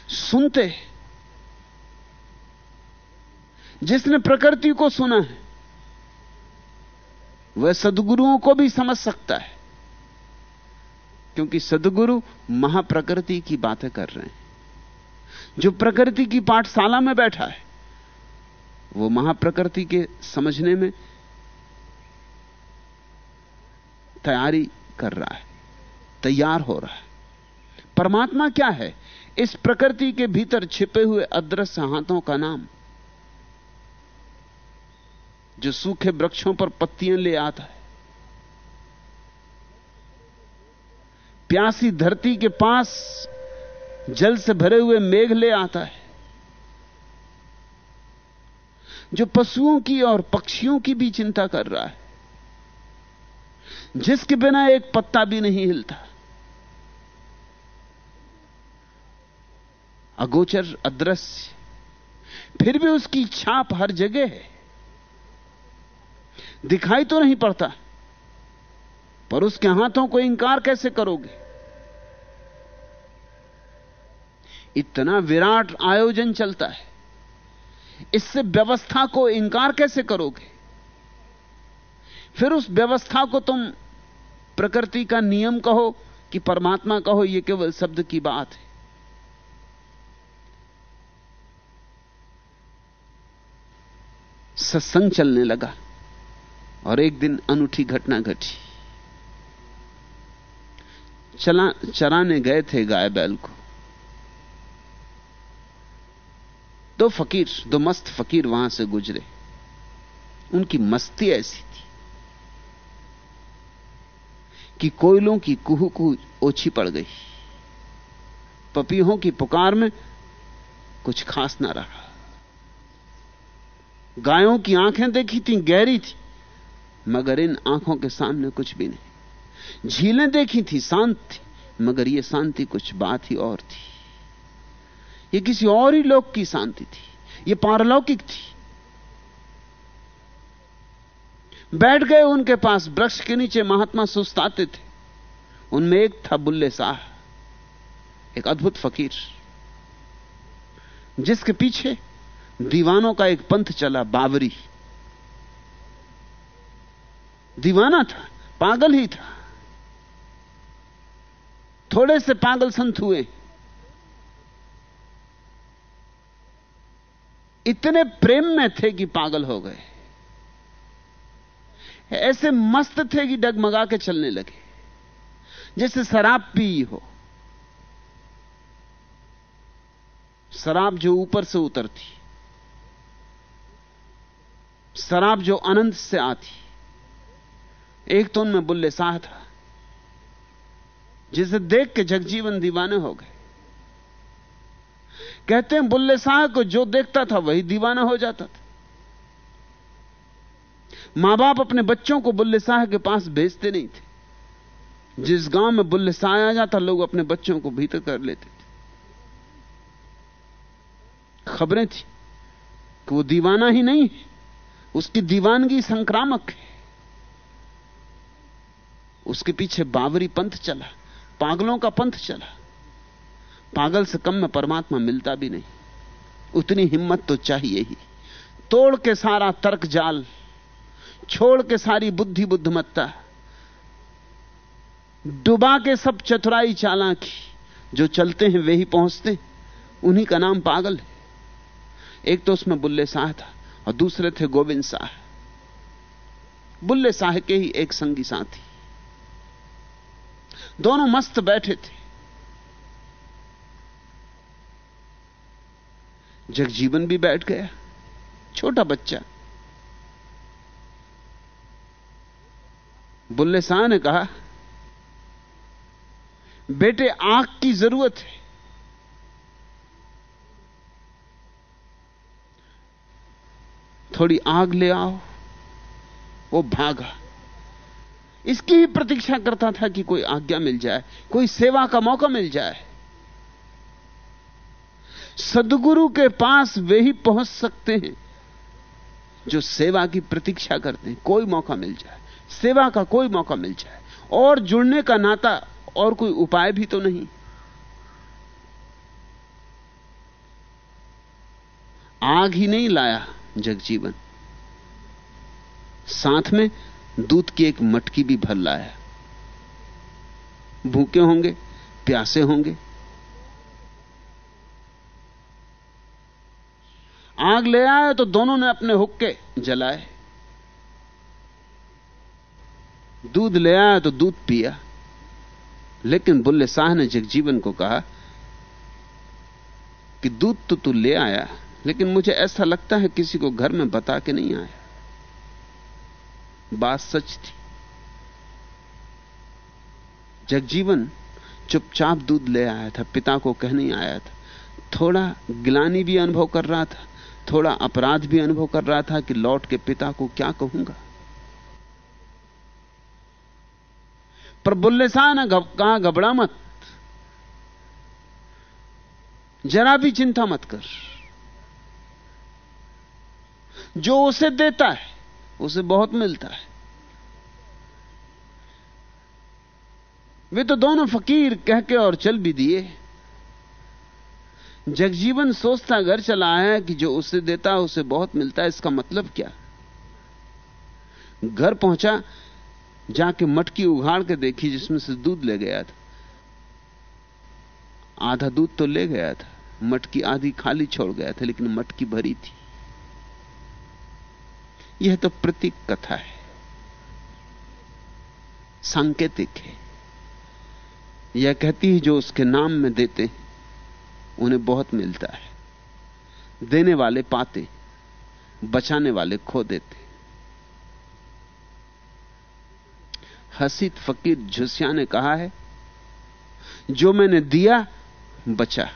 Speaker 3: सुनते जिसने प्रकृति को सुना है, वह सदगुरुओं को भी समझ सकता है, क्योंकि सदगुरु महाप्रकृति की बातें कर रहे हैं। जो प्रकृति की पाठशाला में बैठा है, वो महाप्रकृति के समझने में तैयारी कर रहा है, तैयार हो रहा है। परमात्मा क्या है? इस प्रकृति के भीतर छिपे हुए अदृश्य हाथों का नाम। जो सूखे वृक्षों पर पत्तियाँ ले आता है। प्यासी धरती के पास जल से भरे हुए मेघ ले आता है। जो पशुओं की और पक्षियों की भी चिंता कर रहा है। जिसके बिना एक पत्ता भी नहीं हिलता। अगोचर अदृश्य, फिर भी उसकी छाप हर जगह है। दिखाई तो नहीं पड़ता, पर उसके हाथों को इंकार कैसे करोगे? इतना विराट आयोजन चलता है, इससे व्यवस्था को इंकार कैसे करोगे? फिर उस व्यवस्था को तुम प्रकृति का नियम कहो कि परमात्मा कहो यह केवल शब्द की बात है। सत्संग चलने लगा और एक दिन अनूठी घटना घटी। चला, चराने गए थे गाय बैल को। दो फकीर, दो मस्त फकीर वहाँ से गुजरे। उनकी मस्ती ऐसी थी। कि कोयलों की कुहू कुहू ओछी पड़ गई। पपीहों की पुकार में कुछ खास ना रहा। गायों की आँखें देखी थी, गहरी थी, मगर इन आँखों के सामने कुछ भी नहीं। झीलें देखी थी, शांत थी, मगर यह शांति कुछ बात ही और थी। यह किसी और ही लोक की शांति थी। यह पारलौकिक थी। बैठ गए उनके पास, वृक्ष के नीचे महात्मा सुस्ताते थे। उनमें एक था बुल्ले शाह एक अद्भुत फकीर, जिसके पीछे दीवानों का एक पंथ चला, बावरी। दीवाना था, पागल ही था। थोड़े से पागल संत हुए। इतने प्रेम में थे कि पागल हो गए। ऐसे मस्त थे कि डगमगा के चलने लगे। जैसे शराब पी हो। शराब जो ऊपर से उतरती। शराब जो अनंत से आती। एक तो उनमें बुल्ले शाह था। जिसे देख के जगजीवन दीवाने हो गए। कहते हैं, बुल्ले शाह को जो देखता था, वही दीवाना हो जाता था। माँ बाप अपने बच्चों को बुल्ले शाह के पास भेजते नहीं थे। जिस गाँव में बुल्ले शाह आ जाता, लोग अपने बच्चों को भीतर कर लेते थे। खबरें थी कि वो दीवाना ही नहीं है, उसकी दीवानगी संक्रामक है। उसके पीछे बावरी पंथ चला, पागलों का पंथ चला। पागल से कम में परमात्मा मिलता भी नहीं, उतनी हिम्मत तो चाहिए ही। तोड़ के सारा तर्क जाल छोड़ के सारी बुद्धि बुद्धिमत्ता। डुबा के सब चतुराई चालाकी, जो चलते हैं वे ही पहुँचते उन्हीं का नाम पागल है। एक तो उसमें बुल्ले शाह था, और दूसरे थे गोविंद शाह। बुल्ले शाह के ही एक संगी साथी। दोनों मस्त बैठे थे। जगजीवन भी बैठ गया, छोटा बच्चा। बुल्ले शाह ने कहा, बेटे, आँख की ज़रूरत है। थोड़ी आग ले आओ, वो भागा। इसकी ही प्रतीक्षा करता था कि कोई आज्ञा मिल जाए, कोई सेवा का मौका मिल जाए। सदगुरु के पास वे ही पहुँच सकते हैं, जो सेवा की प्रतीक्षा करते हैं, कोई मौका मिल जाए। सेवा का कोई मौका मिल जाए। और जुड़ने का नाता और कोई उपाय भी तो नहीं। आग ही नहीं लाया जगजीवन। साथ में दूध की एक मटकी भी भर लाया। भूखे होंगे, प्यासे होंगे। आग ले आए तो दोनों ने अपने हुक्के जलाए। दूध ले आया तो दूध पिया। लेकिन बुल्ले शाह ने जगजीवन को कहा कि दूध तो तू ले आया, लेकिन मुझे ऐसा लगता है किसी को घर में बता के नहीं आया। बात सच थी। जगजीवन चुपचाप दूध ले आया था, पिता को कह नहीं आया था। थोड़ा गिलानी भी अनुभव कर रहा था, थोड़ा अपराध भी अनुभव कर रहा था कि लौट के पिता को क्या कहूँगा। पर बुल्ले शाह ने कहा घबरा मत। जरा भी चिंता मत कर। जो उसे देता है, उसे बहुत मिलता है। वे तो दोनों फकीर कह के और चल भी दिए। जगजीवन सोचता घर चला आया कि जो उसे देता है, उसे बहुत मिलता है। इसका मतलब क्या? घर पहुँचा जाके मटकी उघाड़ के देखी जिसमें से दूध ले गया था। आधा दूध तो ले गया था, मटकी आधी खाली छोड़ गया था, लेकिन मटकी भरी थी। यह तो प्रतीक कथा है, सांकेतिक है। यह कहती है, जो उसके नाम में देते उन्हें बहुत मिलता है। देने वाले पाते, बचाने वाले खो देते। हसीत फकीर झुसिया ने कहा है, जो मैंने दिया, बचा।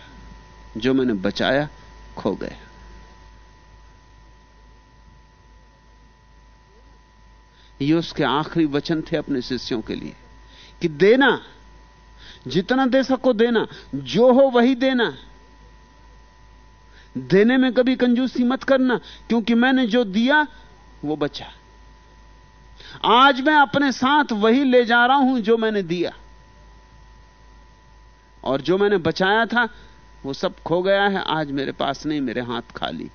Speaker 3: जो मैंने बचाया, खो गया। ये उसके आखिरी वचन थे अपने शिष्यों के लिए, कि देना, जितना दे सको देना, जो हो वही देना। देने में कभी कंजूसी मत करना, क्योंकि मैंने जो दिया, वो बचा। आज मैं अपने साथ वही ले जा रहा हूँ जो मैंने दिया। और जो मैंने बचाया था, वो सब खो गया है, आज मेरे पास नहीं, मेरे हाथ खाली।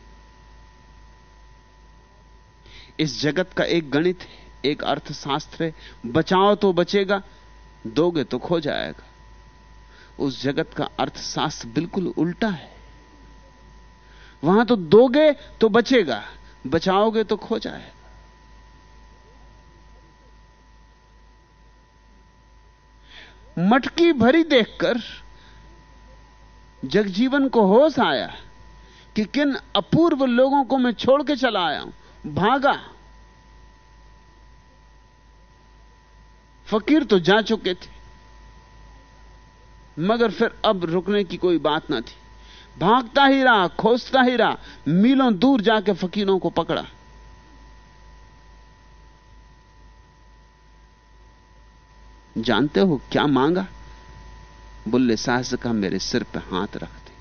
Speaker 3: इस जगत का एक गणित है, एक अर्थशास्त्र है, बचाओ तो बचेगा, दोगे तो खो जाएगा। उस जगत का अर्थशास्त्र बिल्कुल उल्टा है। वहाँ तो दोगे तो बचेगा, बचाओगे तो खो जाएगा। मटकी भरी देखकर जगजीवन को होश आया कि किन अपूर्व लोगों को मैं छोड़ के चला आया हूँ। भागा। फकीर तो जा चुके थे, मगर फिर अब रुकने की कोई बात ना थी। भागता ही रहा, खोजता ही रहा, मीलों दूर जाके फकीरों को पकड़ा। जानते हो क्या मांगा? बुल्ले शाह से कहा मेरे सिर पर हाथ रख दे।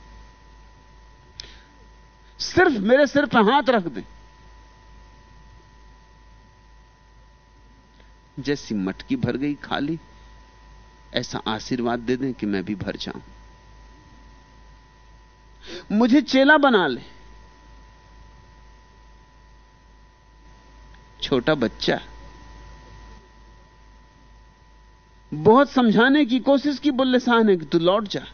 Speaker 3: सिर्फ़ मेरे सिर पे हाथ रख दे। जैसी मटकी भर गई खाली, ऐसा आशीर्वाद दे दें कि मैं भी भर जाऊँ। मुझे चेला बना ले। छोटा बच्चा बहुत समझाने की कोशिश की बुल्ले शाह ने कि तू लौट जा।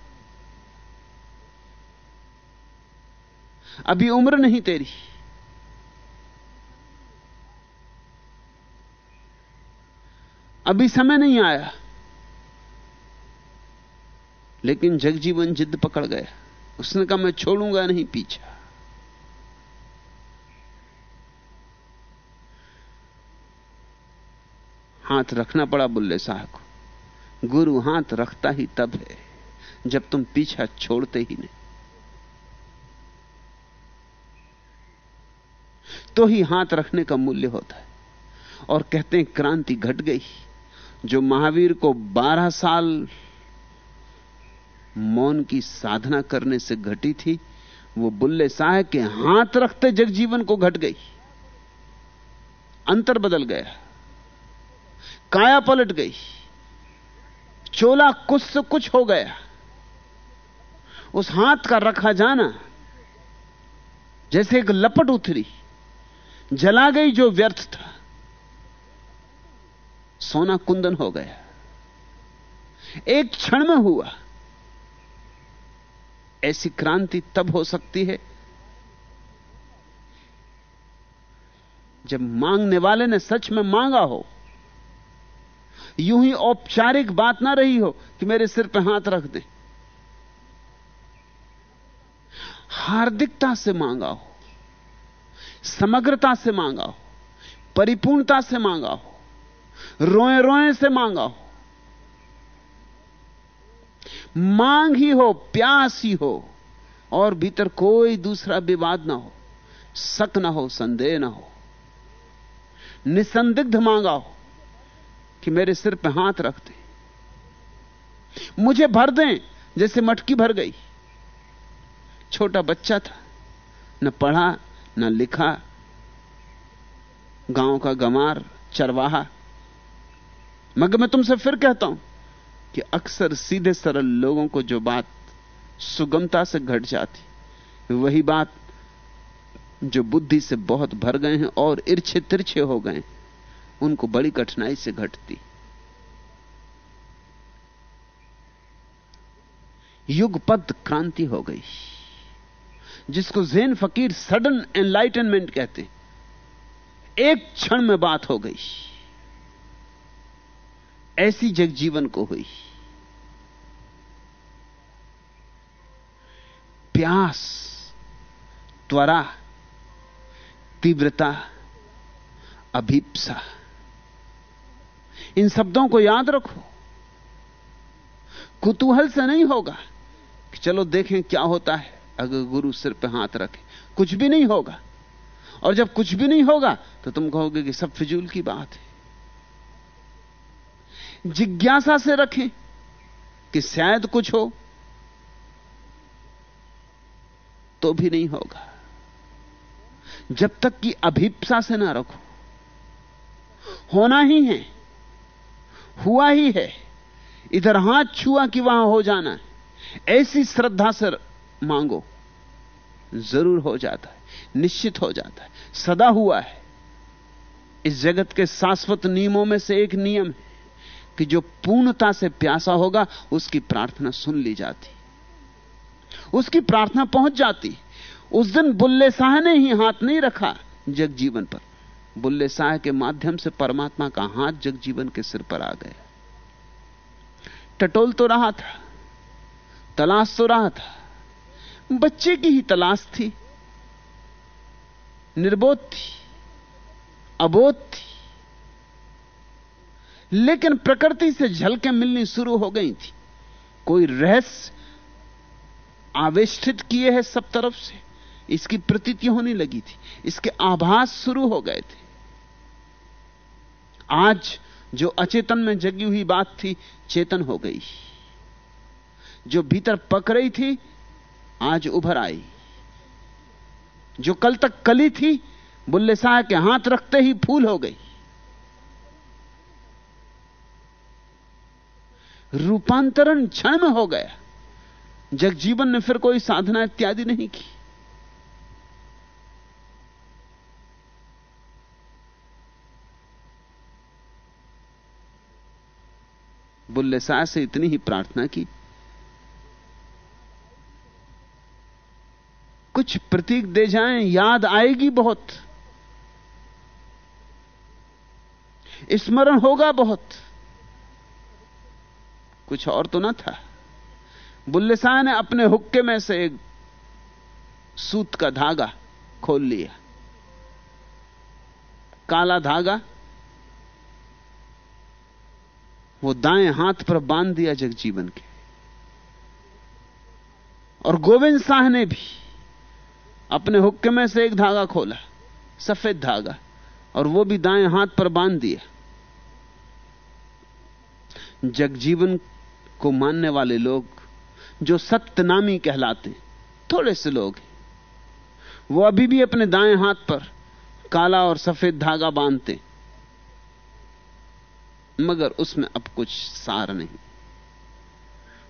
Speaker 3: अभी उम्र नहीं तेरी। अभी समय नहीं आया। लेकिन जगजीवन जिद पकड़ गया। उसने कहा, मैं छोड़ूँगा नहीं, पीछा। हाथ रखना पड़ा बुल्ले शाह को। गुरु हाथ रखता ही तब है, जब तुम पीछा छोड़ते ही नहीं। तो ही हाथ रखने का मूल्य होता है। और कहते हैं, क्रांति घट गई। जो महावीर को 12 साल मौन की साधना करने से घटी थी, वो बुल्ले शाह के हाथ रखते जगजीवन को घट गई। अंतर बदल गया। काया पलट गई। चोला कुछ से कुछ हो गया। उस हाथ का रखा जाना, जैसे एक लपट उतरी, जला गई जो व्यर्थ था, सोना कुंदन हो गया। एक क्षण में हुआ। ऐसी क्रांति तब हो सकती है, जब मांगने वाले ने सच में मांगा हो। यूँ ही औपचारिक बात ना रही हो कि मेरे सिर पर हाथ रख दे। हार्दिकता से मांगा हो, समग्रता से मांगा हो, परिपूर्णता से मांगा हो रोए रोए से मांगा हो। मांग ही हो, प्यास ही हो, और भीतर कोई दूसरा विवाद ना हो, शक ना हो, संदेह ना हो। निसंदिग्ध मांगा हो कि मेरे सिर पे हाथ रख दे। मुझे भर दें, जैसे मटकी भर गई। छोटा बच्चा था, न पढ़ा, न लिखा, गाँव का गमार चरवाहा। मगर मैं तुमसे फिर कहता हूँ कि अक्सर सीधे सरल लोगों को जो बात सुगमता से घट जाती, वही बात जो बुद्धि से बहुत भर गए हैं और इर्छे तिरछे हो गए उनको बड़ी कठिनाई से घटती। युगपद क्रांति हो गई, जिसको जैन फकीर सडन एनलाइटनमेंट कहते एक क्षण में बात हो गई। ऐसी जगजीवन को हुई। प्यास, त्वरा, तीव्रता, अभीपसा। इन शब्दों को याद रखो। कुतूहल से नहीं होगा कि चलो देखें क्या होता है, अगर गुरु सिर पे हाथ रखे। कुछ भी नहीं होगा। और जब कुछ भी नहीं होगा तो तुम कहोगे कि सब फिजूल की बात है। जिज्ञासा से रखें कि शायद कुछ हो तो भी नहीं होगा। जब तक कि अभिप्सा से ना रखो। होना ही है। हुआ ही है। इधर हाथ छुआ कि वहाँ हो जाना है। ऐसी श्रद्धा से मांगो, ज़रूर हो जाता है, निश्चित हो जाता है। सदा हुआ है। इस जगत के शाश्वत नियमों में से एक नियम है कि जो पूर्णता से प्यासा होगा, उसकी प्रार्थना सुन ली जाती। उसकी प्रार्थना पहुँच जाती। उस दिन बुल्ले शाह ने ही हाथ नहीं रखा जग जीवन पर। बुल्ले शाह के माध्यम से परमात्मा का हाथ जग जीवन के सिर पर आ गया टटोल तो रहा था, तलाश तो रहा था, बच्चे की ही तलाश थी, निर्बोध थी, अबोध थी। लेकिन प्रकृति से झलकें मिलनी शुरू हो गई थी। कोई रहस्य आवेष्टित किए है सब तरफ़ से, इसकी प्रतीति होने लगी थी, इसके आभास शुरू हो गए थे। आज जो अचेतन में जगी हुई बात थी, चेतन हो गई। जो भीतर पक रही थी, आज उभर आई। जो कल तक कली थी, बुल्ले शाह के हाथ रखते ही फूल हो गई। रूपांतरण क्षण में हो गया। जगजीवन ने फिर कोई साधना इत्यादि नहीं की। बुल्ले शाह से इतनी ही प्रार्थना की। कुछ प्रतीक दे जाएँ, याद आएगी बहुत। स्मरण होगा बहुत। कुछ और तो ना था। बुल्ले शाह ने अपने हुक्के में से एक सूत का धागा खोल लिया। काला धागा वो दाएँ हाथ पर बाँध दिया जगजीवन के। और गोविंद शाह ने भी अपने हुक्के में से एक धागा खोला, सफ़ेद धागा, और वो भी दाएँ हाथ पर बाँध दिया। जगजीवन को मानने वाले लोग जो सत्यनामी कहलाते थोड़े से लोग हैं। वो अभी भी अपने दाएँ हाथ पर काला और सफ़ेद धागा बांधते मगर उसमें अब कुछ सार नहीं।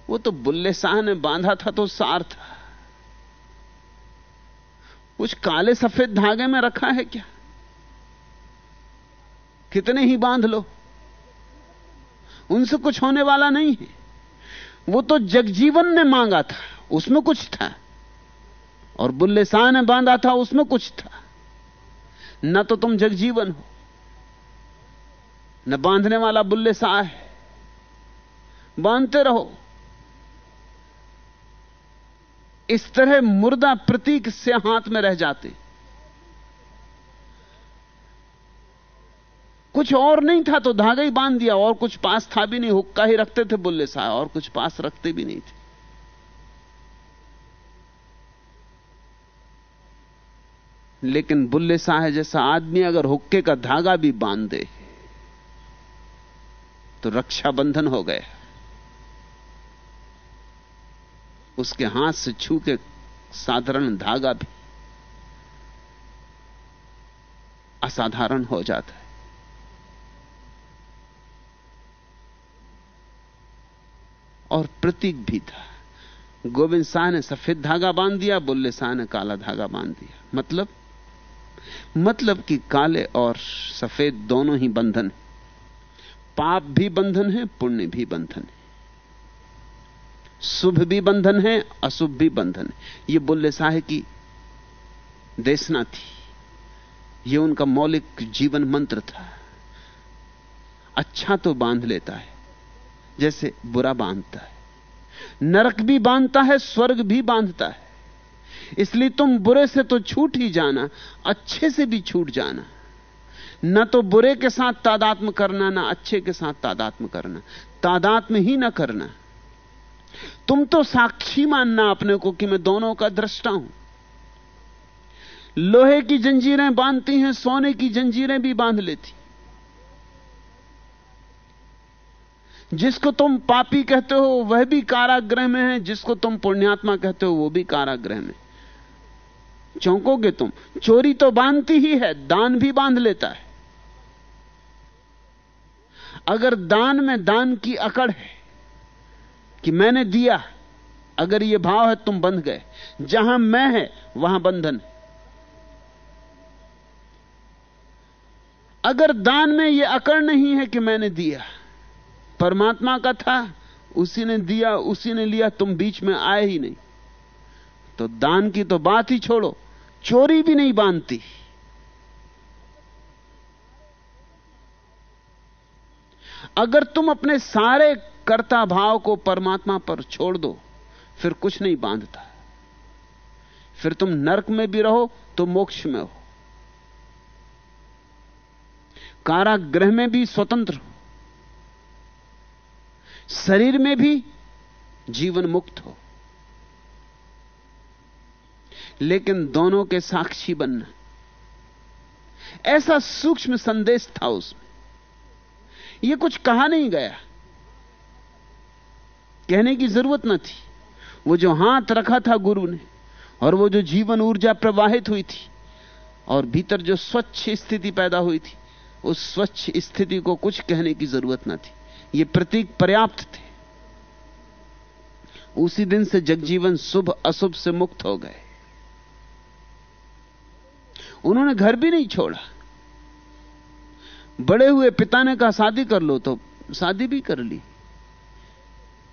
Speaker 3: वो तो बुल्ले शाह ने बांधा था तो सार था। कुछ काले सफ़ेद धागे में रखा है क्या? कितने ही बाँध लो। उनसे कुछ होने वाला नहीं है। वो तो जगजीवन ने मांगा था, उसमें कुछ था। और बुल्ले शाह ने बांधा था, उसमें कुछ था। न तो तुम जगजीवन हो। न बांधने वाला बुल्ले शाह है। बांधते रहो। इस तरह मुर्दा प्रतीक से हाथ में रह जाते। कुछ और नहीं था तो धागा ही बाँध दिया, और कुछ पास था भी नहीं, हुक्का ही रखते थे बुल्ले शाह और कुछ पास रखते भी नहीं थे। लेकिन बुल्ले शाह जैसा आदमी अगर हुक्के का धागा भी बाँध दे तो रक्षाबंधन हो गया उसके हाथ से छू के साधारण धागा भी असाधारण हो जाता है। और प्रतीक भी था। गोविंद शाह ने सफ़ेद धागा बाँध दिया बुल्ले शाह ने काला धागा बाँध दिया। मतलब? मतलब कि काले और सफ़ेद दोनों ही बंधन पाप भी बंधन है, पुण्य भी बंधन है। शुभ भी बंधन है, अशुभ भी बंधन है। यह बुल्ले शाह की देशना थी। यह उनका मौलिक जीवन मंत्र था। अच्छा तो बाँध लेता है, जैसे बुरा बांधता है। नरक भी बांधता है, स्वर्ग भी बांधता है। इसलिए तुम बुरे से तो छूट ही जाना, अच्छे से भी छूट जाना। न तो बुरे के साथ तादात्म करना, ना अच्छे के साथ तादात्म करना। तादात्म ही ना करना। तुम तो साक्षी मानना अपने को कि मैं दोनों का दृष्टा हूँ। लोहे की जंजीरें बांधती हैं, सोने की जंजीरें भी बाँध लेती। जिसको तुम पापी कहते हो, वह भी कारागृह में है। जिसको तुम पुण्यात्मा कहते हो, वो भी कारागृह में। चौंकोगे तुम? चोरी तो बांधती ही है, दान भी बाँध लेता है। अगर दान में दान की अकड़ है कि मैंने दिया, अगर यह भाव है तुम बंध गए। जहाँ मैं है, वहाँ बंधन है। अगर दान में यह अकड़ नहीं है कि मैंने दिया, परमात्मा का था, उसी ने दिया, उसी ने लिया, तुम बीच में आए ही नहीं। तो दान की तो बात ही छोड़ो, चोरी भी नहीं बांधती। अगर तुम अपने सारे कर्ता भाव को परमात्मा पर छोड़ दो, फिर कुछ नहीं बांधता। फिर तुम नरक में भी रहो तो मोक्ष में हो। कारागृह में भी स्वतंत्र हो। शरीर में भी जीवन मुक्त हो। लेकिन दोनों के साक्षी बनना। ऐसा सूक्ष्म संदेश था उसमें। यह कुछ कहा नहीं गया। कहने की ज़रूरत न थी। वो जो हाथ रखा था गुरु ने, और वो जो जीवन ऊर्जा प्रवाहित हुई थी, और भीतर जो स्वच्छ स्थिति पैदा हुई थी, उस स्वच्छ स्थिति को कुछ कहने की ज़रूरत न थी। ये प्रतीक पर्याप्त थे। उसी दिन से जगजीवन शुभ, अशुभ से मुक्त हो गए। उन्होंने घर भी नहीं छोड़ा। बड़े हुए पिता ने कहा शादी कर लो तो शादी भी कर ली।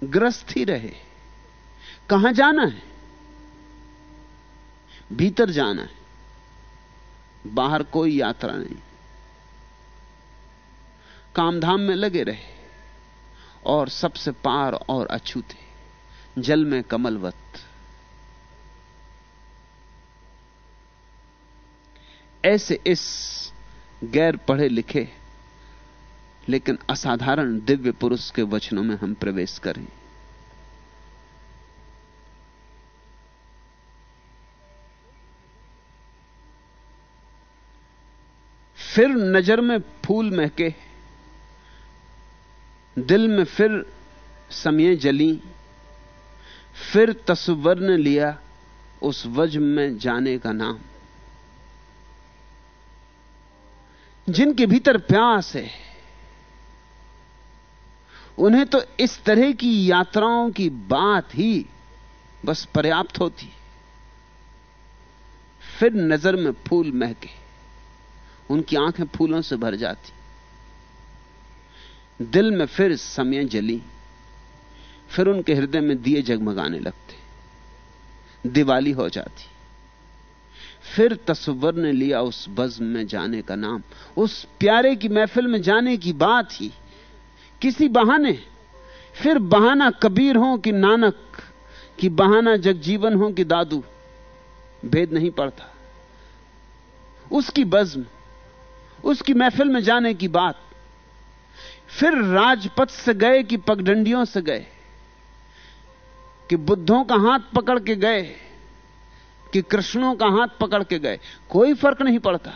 Speaker 3: ग्रस्त ही रहे। कहाँ जाना है? भीतर जाना है। बाहर कोई यात्रा नहीं। कामधाम में लगे रहे और सबसे पार और अछूते जल में कमलवत। ऐसे इस गैर पढ़े लिखे, लेकिन असाधारण दिव्य पुरुष के वचनों में हम प्रवेश करें। फिर नज़र में फूल महके, दिल में फिर समय जली, फिर तस्वर ने लिया उस वज में जाने का नाम। जिनके भीतर प्यास है, उन्हें तो इस तरह की यात्राओं की बात ही बस पर्याप्त होती फिर नज़र में फूल महके, उनकी आँखें फूलों से भर जाती। दिल में फिर समय जली, फिर उनके हृदय में दिए जगमगाने लगते। दिवाली हो जाती। फिर तस्वर ने लिया उस बज्म में जाने का नाम। उस प्यारे की महफिल में जाने की बात ही। किसी बहाने। फिर बहाना कबीर हो कि नानक, कि बहाना जगजीवन हो कि दादू। भेद नहीं पड़ता। उसकी बज्म, उसकी महफिल में जाने की बात। फिर राजपथ से गए कि पगडंडियों से गए, कि बुद्धों का हाथ पकड़ के गए। कि कृष्णों का हाथ पकड़ के गए। कोई फ़र्क नहीं पड़ता।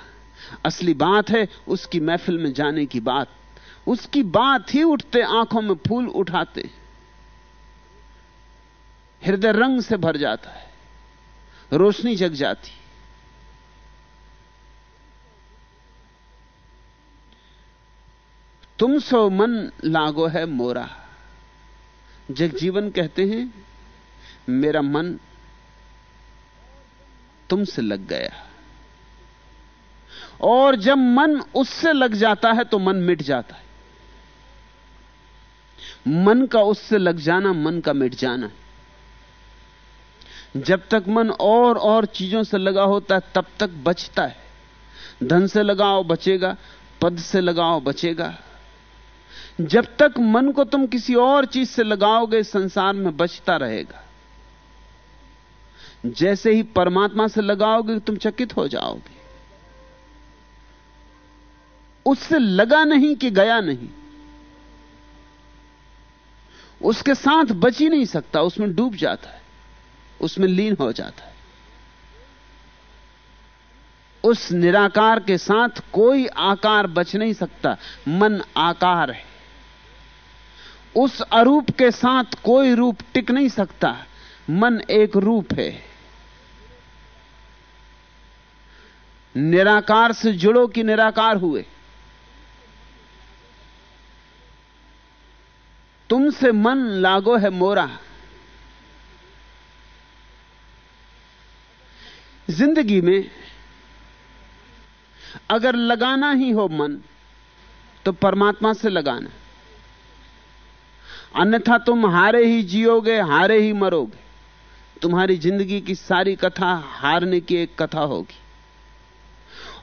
Speaker 3: असली बात है, उसकी महफिल में जाने की बात। उसकी बात ही उठते आँखों में फूल उठाते। हृदय रंग से भर जाता है। रोशनी जग जाती। तुम सो मन लागो है मोरा। जगजीवन कहते हैं, मेरा मन तुमसे लग गया। और जब मन उससे लग जाता है तो मन मिट जाता है। मन का उससे लग जाना, मन का मिट जाना है। जब तक मन और और चीज़ों से लगा होता है, तब तक बचता है। धन से लगाओ बचेगा, पद से लगाओ बचेगा। जब तक मन को तुम किसी और चीज़ से लगाओगे, संसार में बचता रहेगा। जैसे ही परमात्मा से लगाओगे तुम चकित हो जाओगे। उससे लगा नहीं कि गया नहीं। उसके साथ बच ही नहीं सकता, उसमें डूब जाता है, उसमें लीन हो जाता है। उस निराकार के साथ कोई आकार बच नहीं सकता, मन आकार है। उस अरूप के साथ कोई रूप टिक नहीं सकता, मन एक रूप है। निराकार से जुड़ो कि निराकार हुए। तुमसे मन लागो है मोरा। ज़िंदगी में अगर लगाना ही हो मन तो परमात्मा से लगाना। अन्यथा तुम हारे ही जियोगे, हारे ही मरोगे। तुम्हारी ज़िंदगी की सारी कथा हारने की एक कथा होगी।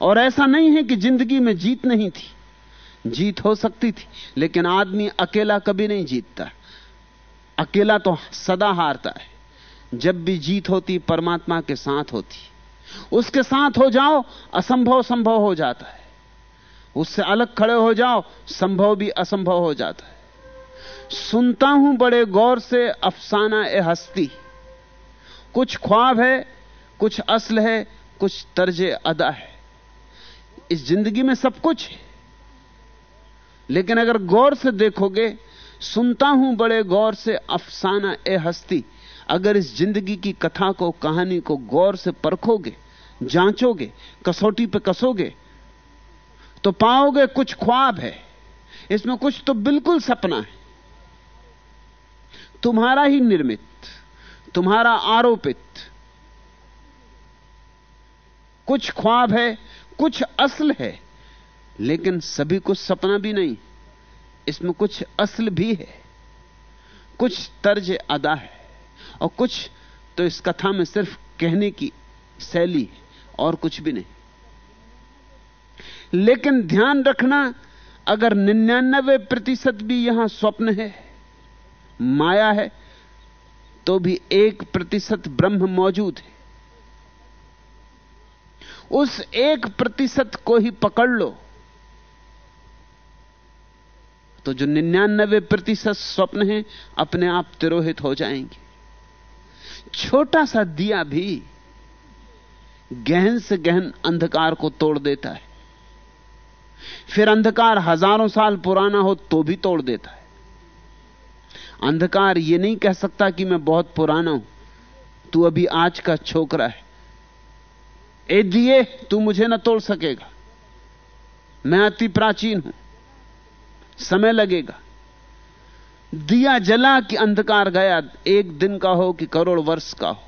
Speaker 3: और ऐसा नहीं है कि ज़िंदगी में जीत नहीं थी। जीत हो सकती थी, लेकिन आदमी अकेला कभी नहीं जीतता। अकेला तो सदा हारता है। जब भी जीत होती, परमात्मा के साथ होती। उसके साथ हो जाओ, असंभव संभव हो जाता है। उससे अलग खड़े हो जाओ, संभव भी असंभव हो जाता है। सुनता हूँ बड़े गौर से, अफसाना ए हस्ती। कुछ ख्वाब है, कुछ असल है, कुछ तर्ज अदा है। इस ज़िंदगी में सब कुछ है। लेकिन अगर गौर से देखोगे, सुनता हूँ बड़े गौर से, अफसाना ए हस्ती, अगर इस ज़िंदगी की कथा को, कहानी को गौर से परखोगे, जांचोगे, कसौटी पे कसोगे तो पाओगे कुछ ख्वाब है। इसमें कुछ तो बिल्कुल सपना है। तुम्हारा ही निर्मित, तुम्हारा आरोपित, कुछ ख्वाब है कुछ असल है, लेकिन सभी कुछ सपना भी नहीं। इसमें कुछ असल भी है। कुछ तर्ज अदा है, और कुछ तो इस कथा में सिर्फ़ कहने की शैली और कुछ भी नहीं। लेकिन ध्यान रखना, अगर निन्यानबे प्रतिशत भी यहाँ स्वप्न है, माया है तो भी एक प्रतिशत ब्रह्म मौजूद है। उस एक प्रतिशत को ही पकड़ लो। तो जो निन्यानबे प्रतिशत स्वप्न हैं, अपने आप तिरोहित हो जाएँगे। छोटा सा दिया भी गहन से गहन अंधकार को तोड़ देता है। फिर अंधकार हज़ारों साल पुराना हो तो भी तोड़ देता है। अंधकार यह नहीं कह सकता कि मैं बहुत पुराना हूँ। तू अभी आज का छोकरा है। ए, दिए, तू मुझे ना तोड़ सकेगा। मैं अति प्राचीन हूँ। समय लगेगा। दिया जला कि अंधकार गया, एक दिन का हो कि करोड़ वर्ष का हो।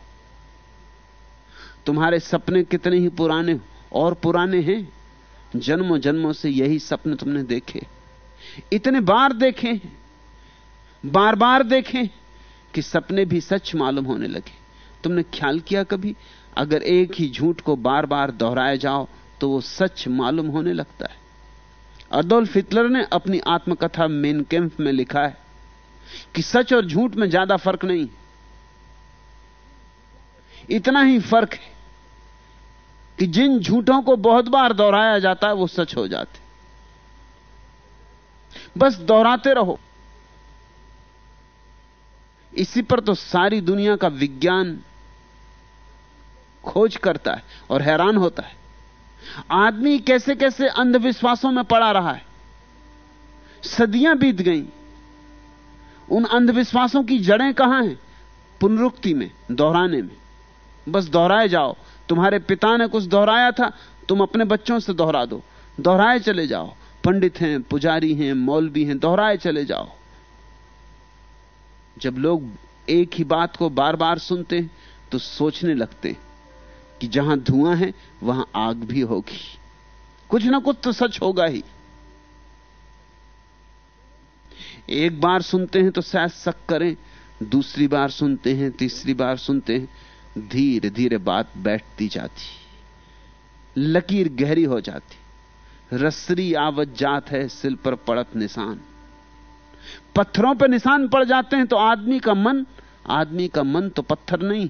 Speaker 3: तुम्हारे सपने कितने ही पुराने और पुराने हैं। जन्मों जन्मों से यही सपने तुमने देखे। इतने बार देखे बार बार देखे कि सपने भी सच मालूम होने लगे। तुमने ख्याल किया कभी? अगर एक ही झूठ को बार बार दोहराया जाओ तो वो सच मालूम होने लगता है। अडोल्फ हिटलर ने अपनी आत्मकथा मेन कैंप में लिखा है कि सच और झूठ में ज़्यादा फ़र्क नहीं। इतना ही फ़र्क है कि जिन झूठों को बहुत बार दोहराया जाता है, वो सच हो जाते बस दोहराते रहो। इसी पर तो सारी दुनिया का विज्ञान खोज करता है और हैरान होता है। आदमी कैसे कैसे अंधविश्वासों में पड़ा रहा है। सदियाँ बीत गईं। उन अंधविश्वासों की जड़ें कहाँ हैं? पुनरुक्ति में, दोहराने में। बस दोहराए जाओ। तुम्हारे पिता ने कुछ दोहराया था, तुम अपने बच्चों से दोहरा दो। दोहराए चले जाओ। पंडित हैं, पुजारी हैं, मौलवी हैं, दोहराए चले जाओ। जब लोग एक ही बात को बार बार सुनते हैं तो सोचने लगते हैं कि जहाँ धुआँ है, वहाँ आग भी होगी। कुछ ना कुछ तो सच होगा ही। एक बार सुनते हैं तो शायद शक करें, दूसरी बार सुनते हैं, तीसरी बार सुनते हैं धीरे धीरे बात बैठती जाती। लकीर गहरी हो जाती। रसरी आवत जात है सिल पर पड़त निशान। पत्थरों पर निशान पड़ जाते हैं तो आदमी का मन, आदमी का मन तो पत्थर नहीं।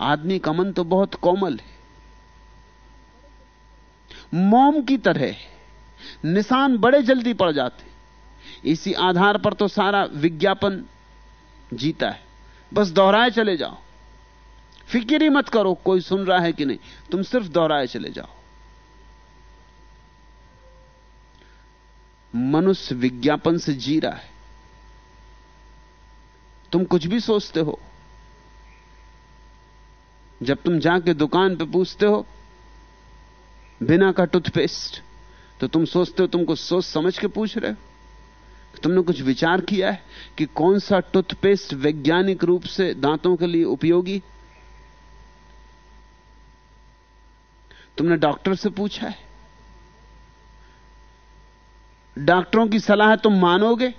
Speaker 3: आदमी का मन तो बहुत कोमल है। मोम की तरह निशान बड़े जल्दी पड़ जाते। इसी आधार पर तो सारा विज्ञापन जीता है। बस दोहराए चले जाओ। फ़िक्र ही मत करो कोई सुन रहा है कि नहीं। तुम सिर्फ़ दोहराए चले जाओ। मनुष्य विज्ञापन से जी रहा है। तुम कुछ भी सोचते हो। जब तुम जाके दुकान पे पूछते हो, बिना का टूथपेस्ट तो तुम सोचते हो तुमको सोच समझ के पूछ रहे हो। तुमने कुछ विचार किया है कि कौन सा टूथपेस्ट वैज्ञानिक रूप से दांतों के लिए उपयोगी? तुमने डॉक्टर से पूछा है? डॉक्टरों की सलाह तुम मानोगे?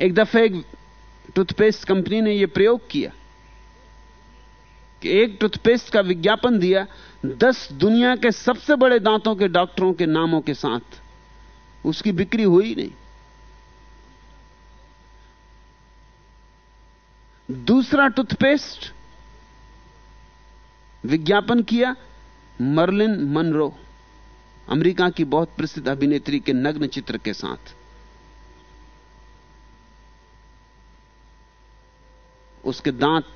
Speaker 3: एक दफे एक टूथपेस्ट कंपनी ने यह प्रयोग किया। कि एक टूथपेस्ट का विज्ञापन दिया, दस दुनिया के सबसे बड़े दांतों के डॉक्टरों के नामों के साथ। उसकी बिक्री हुई नहीं। दूसरा टूथपेस्ट विज्ञापन किया, मर्लिन मनरो, अमेरिका की बहुत प्रसिद्ध अभिनेत्री के नग्न चित्र के साथ। उसके दांत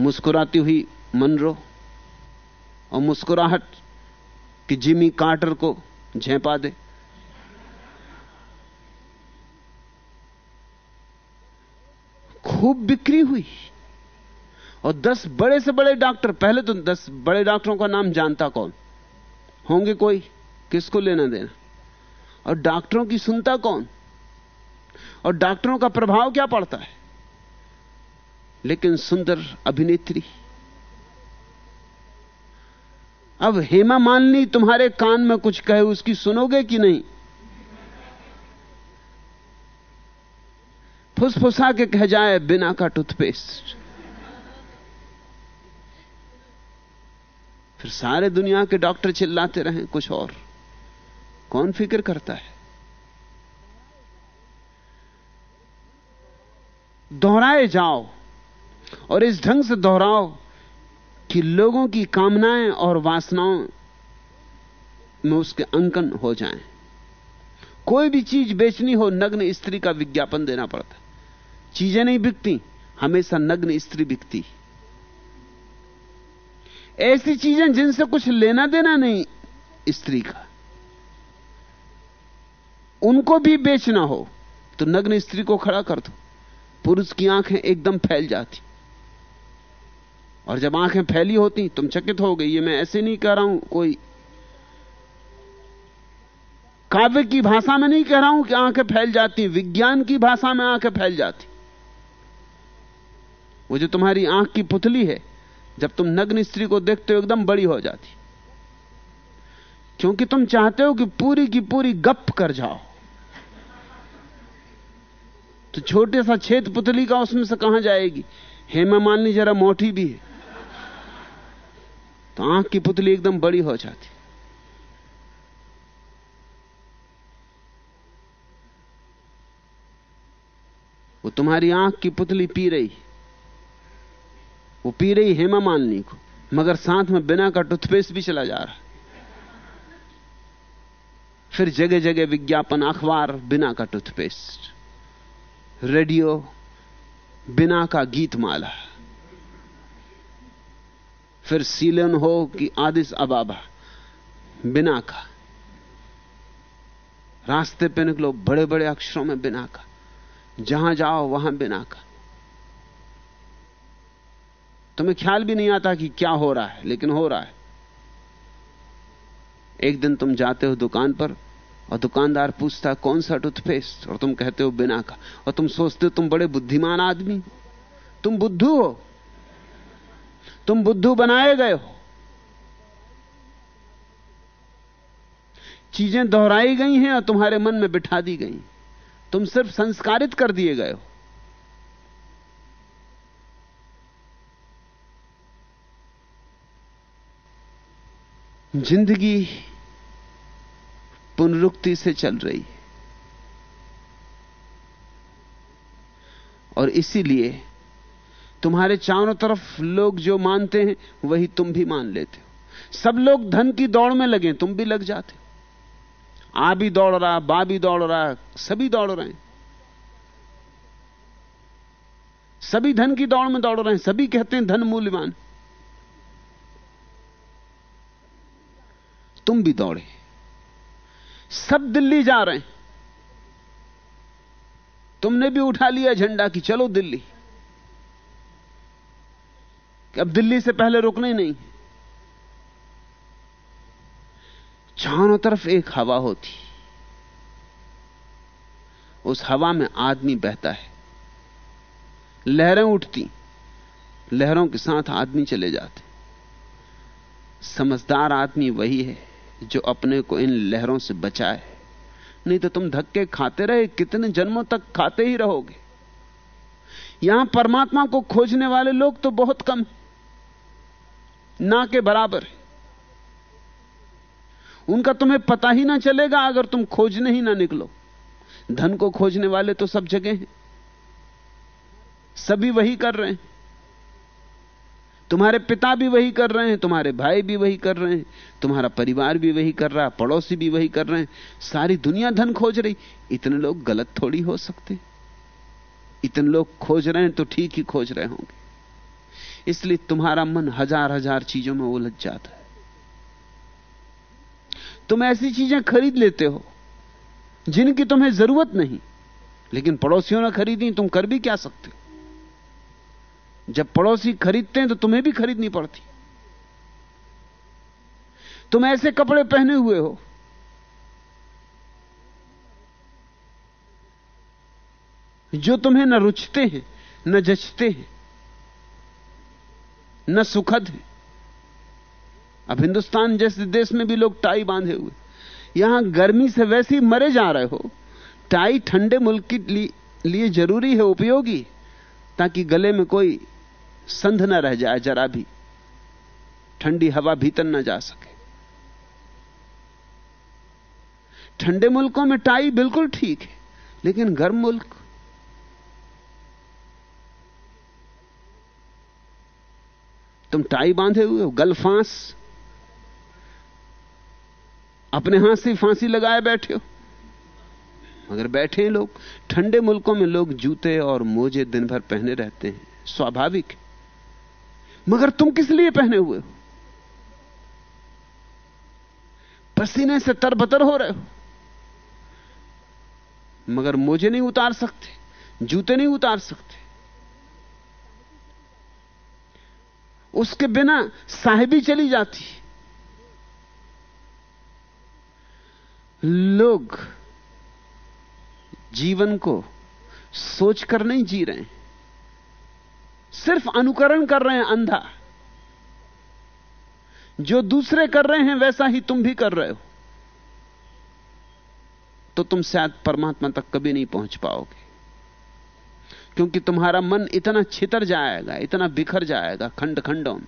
Speaker 3: मुस्कुराती हुई मनरो और मुस्कुराहट कि जिमी कार्टर को झेपा दे। खूब बिक्री हुई और दस बड़े से बड़े डॉक्टर, पहले तो दस बड़े डॉक्टरों का नाम जानता कौन? होंगे कोई, किसको लेना देना? और डॉक्टरों की सुनता कौन? और डॉक्टरों का प्रभाव क्या पड़ता है? लेकिन सुंदर अभिनेत्री। अब हेमा मालिनी तुम्हारे कान में कुछ कहे, उसकी सुनोगे कि नहीं? फुसफुसा के कह जाए बिना का टूथपेस्ट। फिर सारे दुनिया के डॉक्टर चिल्लाते रहे, कुछ और। कौन फ़िक्र करता है? दोहराए जाओ। और इस ढंग से दोहराओ कि लोगों की कामनाएँ और वासनाओं में उसके अंकन हो जाएँ। कोई भी चीज़ बेचनी हो, नग्न स्त्री का विज्ञापन देना पड़ता चीज़ें नहीं बिकती, हमेशा नग्न स्त्री बिकती। ऐसी चीज़ें जिनसे कुछ लेना देना नहीं, स्त्री का। उनको भी बेचना हो तो नग्न स्त्री को खड़ा कर दो। पुरुष की आँखें एकदम फैल जाती। और जब आँखें फैली होती, तुम चकित हो गई, ये मैं ऐसे नहीं कह रहा हूँ, कोई काव्य की भाषा में नहीं कह रहा हूँ कि आँखें फैल जाती, विज्ञान की भाषा में आँखें फैल जाती। वो जो तुम्हारी आँख की पुतली है, जब तुम नग्न स्त्री को देखते हो, एकदम बड़ी हो जाती। क्योंकि तुम चाहते हो कि पूरी की पूरी गप कर जाओ। तो छोटे सा छेद पुतली का उसमें से कहाँ जाएगी? हेमा मालिनी जरा मोटी भी है। तो आँख की पुतली एकदम बड़ी हो जाती। वो तुम्हारी आँख की पुतली पी रही। वो पी रही हेमा मालिनी को, मगर साथ में बिना का टूथपेस्ट भी चला जा रहा। फिर जगह जगह विज्ञापन, अखबार, बिना का टूथपेस्ट, रेडियो, बिना का गीत माला फिर सीलन हो कि आदिश अबाबा बिना का। रास्ते पे निकलो बड़े बड़े अक्षरों में बिना का। जहाँ जाओ, वहाँ बिना का। तुम्हें ख्याल भी नहीं आता कि क्या हो रहा है, लेकिन हो रहा है। एक दिन तुम जाते हो दुकान पर, और दुकानदार पूछता, कौन सा टूथपेस्ट? और तुम कहते हो, बिना का। और तुम सोचते हो, तुम बड़े बुद्धिमान आदमी तुम बुद्धू हो। तुम बुद्धू बनाए गए हो। चीज़ें दोहराई गई हैं और तुम्हारे मन में बिठा दी गई। तुम सिर्फ़ संस्कारित कर दिए गए हो। ज़िंदगी पुनरुक्ति से चल रही है। और इसीलिए तुम्हारे चारों तरफ़ लोग जो मानते हैं, वही तुम भी मान लेते हो। सब लोग धन की दौड़ में लगे, तुम भी लग जाते हो। आ भी दौड़ रहा बा भी दौड़ रहा, सभी दौड़ रहे हैं। सभी धन की दौड़ में दौड़ रहे हैं, सभी कहते हैं धन मूल्यवान। तुम भी दौड़े। सब दिल्ली जा रहे हैं। तुमने भी उठा लिया झंडा कि चलो दिल्ली। कि अब दिल्ली से पहले रुकना ही नहीं। चारों तरफ़ एक हवा होती। उस हवा में आदमी बहता है। लहरें उठती। लहरों के साथ आदमी चले जाते। समझदार आदमी वही है जो अपने को इन लहरों से बचाए। नहीं तो तुम धक्के खाते रहे, कितने जन्मों तक खाते ही रहोगे। यहाँ परमात्मा को खोजने वाले लोग तो बहुत कम ना के बराबर। है उनका तुम्हें पता ही ना चलेगा अगर तुम खोजने ही ना निकलो। धन को खोजने वाले तो सब जगह हैं। सभी वही कर रहे हैं। तुम्हारे पिता भी वही कर रहे हैं, तुम्हारे भाई भी वही कर रहे हैं, तुम्हारा परिवार भी वही कर रहा है पड़ोसी भी वही कर रहे हैं। सारी दुनिया धन खोज रही। इतने लोग गलत थोड़ी हो सकते। इतने लोग खोज रहे हैं तो ठीक ही खोज रहे होंगे। इसलिए तुम्हारा मन हज़ार हज़ार चीज़ों में उलझ जाता है। तुम ऐसी चीज़ें खरीद लेते हो, जिनकी तुम्हें ज़रूरत नहीं, लेकिन पड़ोसियों ने खरीदी, तुम कर भी क्या सकते हो? जब पड़ोसी खरीदते हैं तो तुम्हें भी खरीदनी पड़ती। तुम ऐसे कपड़े पहने हुए हो, जो तुम्हें न रुचते हैं, न जचते हैं न सुखद है। अब हिंदुस्तान जैसे देश में भी लोग टाई बांधे हुए। यहाँ गर्मी से वैसे ही मरे जा रहे हो। टाई ठंडे मुल्क के लिए ज़रूरी है, उपयोगी, ताकि गले में कोई संध न रह जाए, जरा भी। ठंडी हवा भीतर न जा सके। ठंडे मुल्कों में टाई बिल्कुल ठीक है, लेकिन गर्म मुल्क तुम टाई बांधे हुए हो, गल फांस। अपने हाथ से फांसी लगाए बैठे हो। मगर बैठे हैं लोग, ठंडे मुल्कों में लोग जूते और मोजे दिन भर पहने रहते हैं, स्वाभाविक मगर तुम किस लिए पहने हुए हो? पसीने से तरबतर हो रहे हो। मगर मोजे नहीं उतार सकते, जूते नहीं उतार सकते। उसके बिना साहिबी चली जाती। लोग जीवन को सोचकर नहीं जी रहे हैं। सिर्फ़ अनुकरण कर रहे हैं अंधा। जो दूसरे कर रहे हैं, वैसा ही तुम भी कर रहे हो। तो तुम शायद परमात्मा तक कभी नहीं पहुँच पाओगे। क्योंकि तुम्हारा मन इतना छितर जाएगा, इतना बिखर जाएगा खंड खंडों में।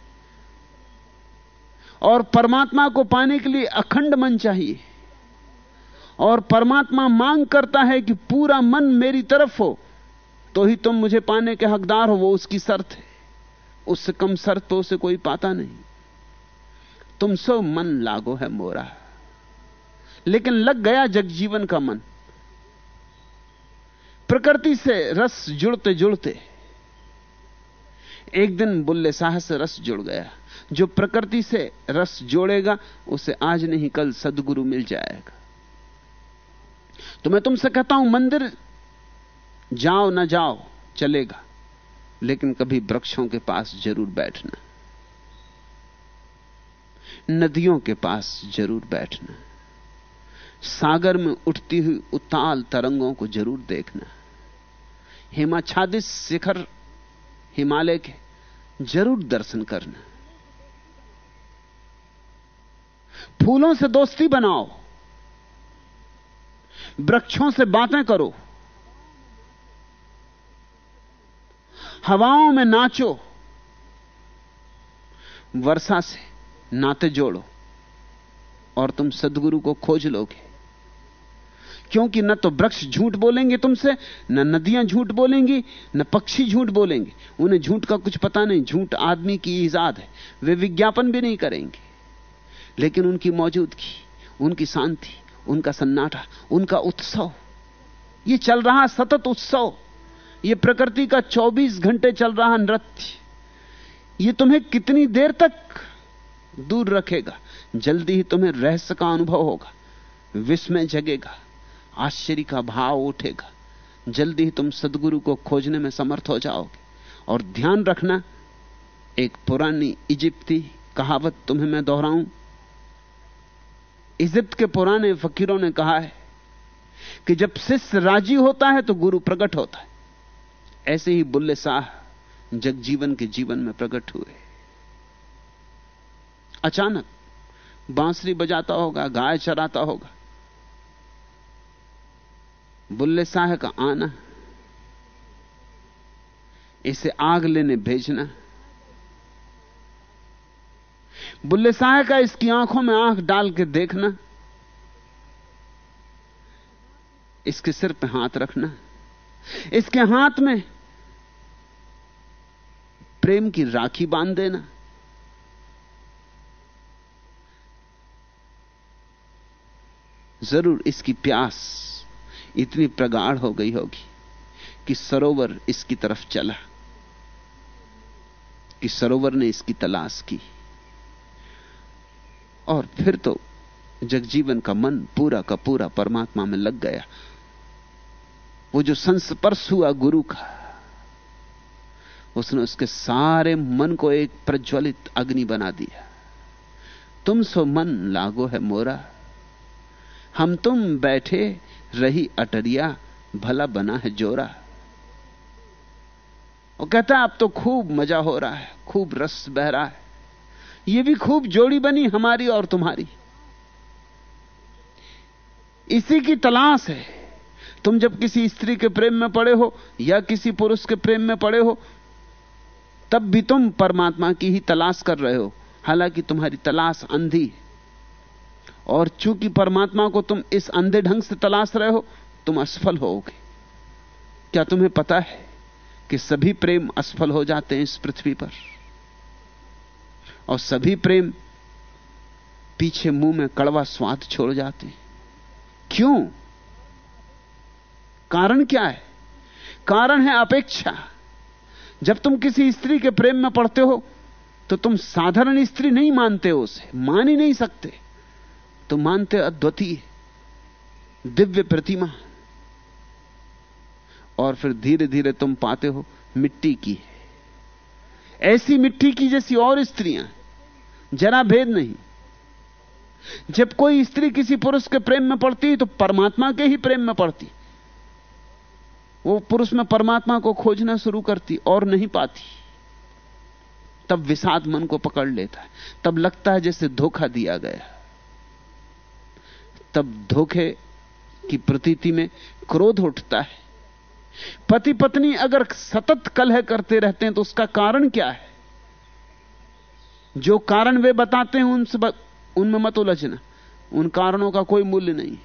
Speaker 3: और परमात्मा को पाने के लिए अखंड मन चाहिए। और परमात्मा मांग करता है कि पूरा मन मेरी तरफ़ हो तो ही तुम मुझे पाने के हकदार हो, वो उसकी शर्त है। उससे कम शर्त तो उसे कोई पाता नहीं। तुम सो मन लागो है मोरा। लेकिन लग गया जगजीवन का मन। प्रकृति से रस जुड़ते जुड़ते, एक दिन बुल्ले शाह से रस जुड़ गया। जो प्रकृति से रस जोड़ेगा, उसे आज नहीं, कल सदगुरु मिल जाएगा। तो मैं तुमसे कहता हूँ, मंदिर जाओ ना जाओ, चलेगा, लेकिन कभी वृक्षों के पास ज़रूर बैठना, नदियों के पास ज़रूर बैठना, सागर में उठती हुई उताल तरंगों को ज़रूर देखना। हिमाच्छादित शिखर हिमालय के ज़रूर दर्शन करना। फूलों से दोस्ती बनाओ। वृक्षों से बातें करो। हवाओं में नाचो। वर्षा से नाते जोड़ो। और तुम सदगुरु को खोज लोगे। क्योंकि न तो वृक्ष झूठ बोलेंगे तुमसे, न नदियाँ झूठ बोलेंगी, न पक्षी झूठ बोलेंगे। उन्हें झूठ का कुछ पता नहीं, झूठ आदमी की ईजाद है। वे विज्ञापन भी नहीं करेंगे। लेकिन उनकी मौजूदगी, उनकी शांति, उनका सन्नाटा, उनका उत्सव, ये चल रहा सतत उत्सव। ये प्रकृति का 24 घंटे चल रहा नृत्य, ये तुम्हें कितनी देर तक दूर रखेगा? जल्दी ही तुम्हें रहस्य का अनुभव होगा, विस्मय जगेगा। आश्चर्य का भाव उठेगा। जल्दी ही तुम सदगुरु को खोजने में समर्थ हो जाओगे। और ध्यान रखना, एक पुरानी इजिप्ती कहावत तुम्हें मैं दोहराऊं। इजिप्त के पुराने फकीरों ने कहा है कि जब शिष्य राज़ी होता है तो गुरु प्रकट होता है। ऐसे ही बुल्ले शाह जगजीवन के जीवन में प्रकट हुए। अचानक बांसुरी बजाता होगा, गाय चराता होगा बुल्ले शाह का आना। इसे आग लेने भेजना। बुल्ले शाह का इसकी आँखों में आँख डाल के देखना। इसके सिर पे हाथ रखना। इसके हाथ में प्रेम की राखी बाँध देना। ज़रूर इसकी प्यास इतनी प्रगाढ़ हो गई होगी कि सरोवर इसकी तरफ़ चला, कि सरोवर ने इसकी तलाश की। और फिर तो जगजीवन का मन पूरा का पूरा परमात्मा में लग गया। वो जो संस्पर्श हुआ गुरु का, उसने उसके सारे मन को एक प्रज्वलित अग्नि बना दिया। तुम सो मन लागो है मोरा, हम तुम बैठे रही अटरिया, भला बना है जोरा। वो कहता है, अब तो खूब मज़ा हो रहा है, खूब रस बह रहा है। ये भी खूब जोड़ी बनी हमारी और तुम्हारी। इसी की तलाश है। तुम जब किसी स्त्री के प्रेम में पड़े हो या किसी पुरुष के प्रेम में पड़े हो, तब भी तुम परमात्मा की ही तलाश कर रहे हो। हालाँकि तुम्हारी तलाश अंधी है। और चूँकि परमात्मा को तुम इस अंधे ढंग से तलाश रहे हो, तुम असफल होगे क्या तुम्हें पता है कि सभी प्रेम असफल हो जाते हैं इस पृथ्वी पर? और सभी प्रेम पीछे मुँह में कड़वा स्वाद छोड़ जाते हैं। क्यों? कारण क्या है? कारण है अपेक्षा। जब तुम किसी स्त्री के प्रेम में पड़ते हो तो तुम साधारण स्त्री नहीं मानते हो उसे, मान ही नहीं सकते। तुम मानते अद्वितीय दिव्य प्रतिमा। और फिर धीरे धीरे तुम पाते हो मिट्टी की। ऐसी मिट्टी की जैसी और स्त्रियाँ, जरा भेद नहीं। जब कोई स्त्री किसी पुरुष के प्रेम में पड़ती तो परमात्मा के ही प्रेम में पड़ती। वो पुरुष में परमात्मा को खोजना शुरू करती और नहीं पाती। तब विषाद मन को पकड़ लेता है। तब लगता है जैसे धोखा दिया गया। तब धोखे की प्रतीति में क्रोध उठता है। पति पत्नी अगर सतत कलह करते रहते हैं तो उसका कारण क्या है? जो कारण वे बताते हैं उनसे ब... उनमें मत उलझना। उन कारणों का कोई मूल्य नहीं।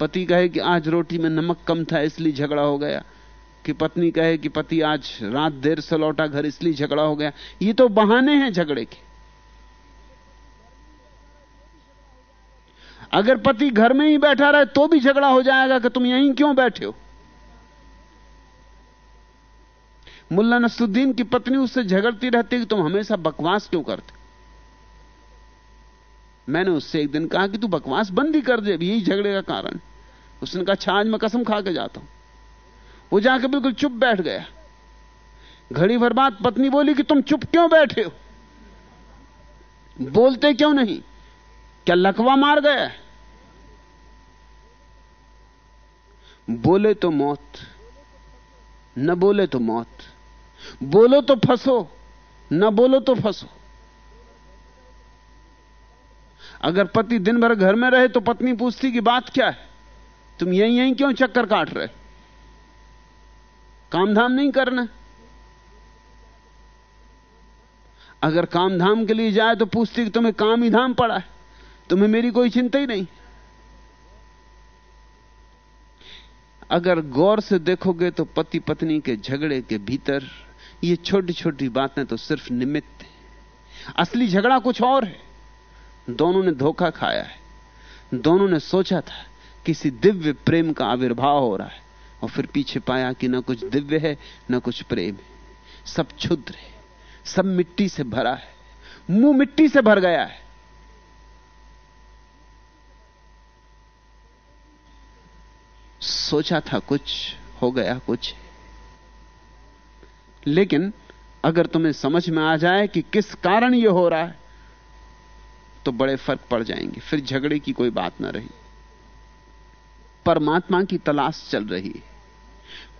Speaker 3: पति कहे कि आज रोटी में नमक कम था, इसलिए झगड़ा हो गया। कि पत्नी कहे कि पति आज रात देर से लौटा घर, इसलिए झगड़ा हो गया। ये तो बहाने हैं झगड़े के। अगर पति घर में ही बैठा रहे तो भी झगड़ा हो जाएगा कि तुम यहीं क्यों बैठे हो? मुल्ला नसुद्दीन की पत्नी उससे झगड़ती रहती कि तुम हमेशा बकवास क्यों करते? मैंने उससे एक दिन कहा कि तू बकवास बंद ही कर दे अभी यही झगड़े का कारण उसने कहा अच्छा आज मैं कसम खा के जाता हूँ। वो जाके बिल्कुल चुप बैठ गया। घड़ी भर बाद पत्नी बोली कि तुम चुप क्यों बैठे हो? बोलते क्यों नहीं? क्या लकवा मार गया बोले तो मौत, न बोले तो मौत। बोलो तो फंसो, न बोलो तो फंसो। अगर पति दिन भर घर में रहे तो पत्नी पूछती कि बात क्या है? तुम यहीं यहीं क्यों चक्कर काट रहे? काम धाम नहीं करना। अगर काम धाम के लिए जाए तो पूछती कि तुम्हें काम ही धाम पड़ा है। तुम्हें मेरी कोई चिंता ही नहीं। अगर गौर से देखोगे तो पति पत्नी के झगड़े के भीतर ये छोटी छोटी बातें तो सिर्फ़ निमित्त है। असली झगड़ा कुछ और है। दोनों ने धोखा खाया है। दोनों ने सोचा था किसी दिव्य प्रेम का आविर्भाव हो रहा है और फिर पीछे पाया कि ना कुछ दिव्य है, ना कुछ प्रेम है। सब क्षुद्र है। सब मिट्टी से भरा है। मुँह मिट्टी से भर गया है। सोचा था कुछ, हो गया कुछ। लेकिन अगर तुम्हें समझ में आ जाए कि किस कारण यह हो रहा है तो बड़े फ़र्क पड़ जाएँगे, फिर झगड़े की कोई बात ना रही। परमात्मा की तलाश चल रही है।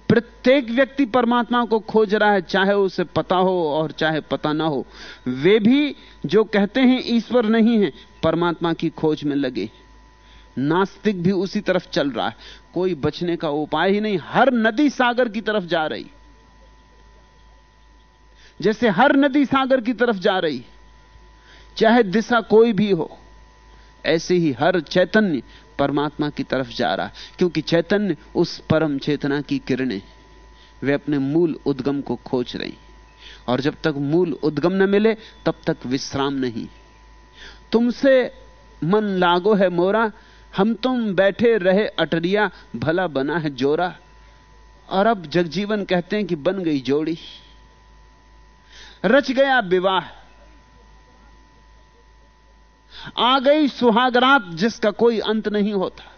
Speaker 3: प्रत्येक व्यक्ति परमात्मा को खोज रहा है, चाहे उसे पता हो और चाहे पता ना हो। वे भी जो कहते हैं ईश्वर नहीं है, परमात्मा की खोज में लगे नास्तिक भी उसी तरफ़ चल रहा है। कोई बचने का उपाय ही नहीं, हर नदी सागर की तरफ़ जा रही। जैसे हर नदी सागर की तरफ़ जा रही, चाहे दिशा कोई भी हो, ऐसे ही हर चैतन्य परमात्मा की तरफ़ जा रहा है। क्योंकि चैतन्य उस परम चेतना की किरणें, वे अपने मूल उद्गम को खोज रही। और जब तक मूल उद्गम न मिले, तब तक विश्राम नहीं। तुमसे मन लागो है मोरा हम तुम बैठे रहे अटरिया, भला बना है जोरा। और अब जगजीवन कहते हैं कि बन गई जोड़ी। रच गया विवाह। आ गई सुहागरात जिसका कोई अंत नहीं होता।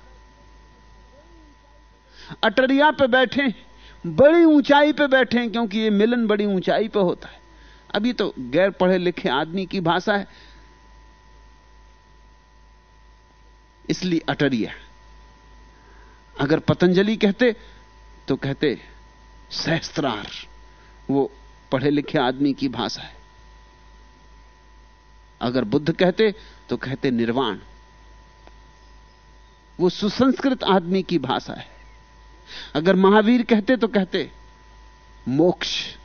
Speaker 3: अटरिया पे बैठे, बड़ी ऊंचाई पे बैठे, क्योंकि ये मिलन बड़ी ऊंचाई पे होता है। अभी तो गैर पढ़े लिखे आदमी की भाषा है। इसलिए अटरिया अगर पतंजलि कहते तो कहते, सहस्त्रार। वो पढ़े लिखे आदमी की भाषा है। अगर बुद्ध कहते तो कहते निर्वाण। वो सुसंस्कृत आदमी की भाषा है। अगर महावीर कहते तो कहते, मोक्ष।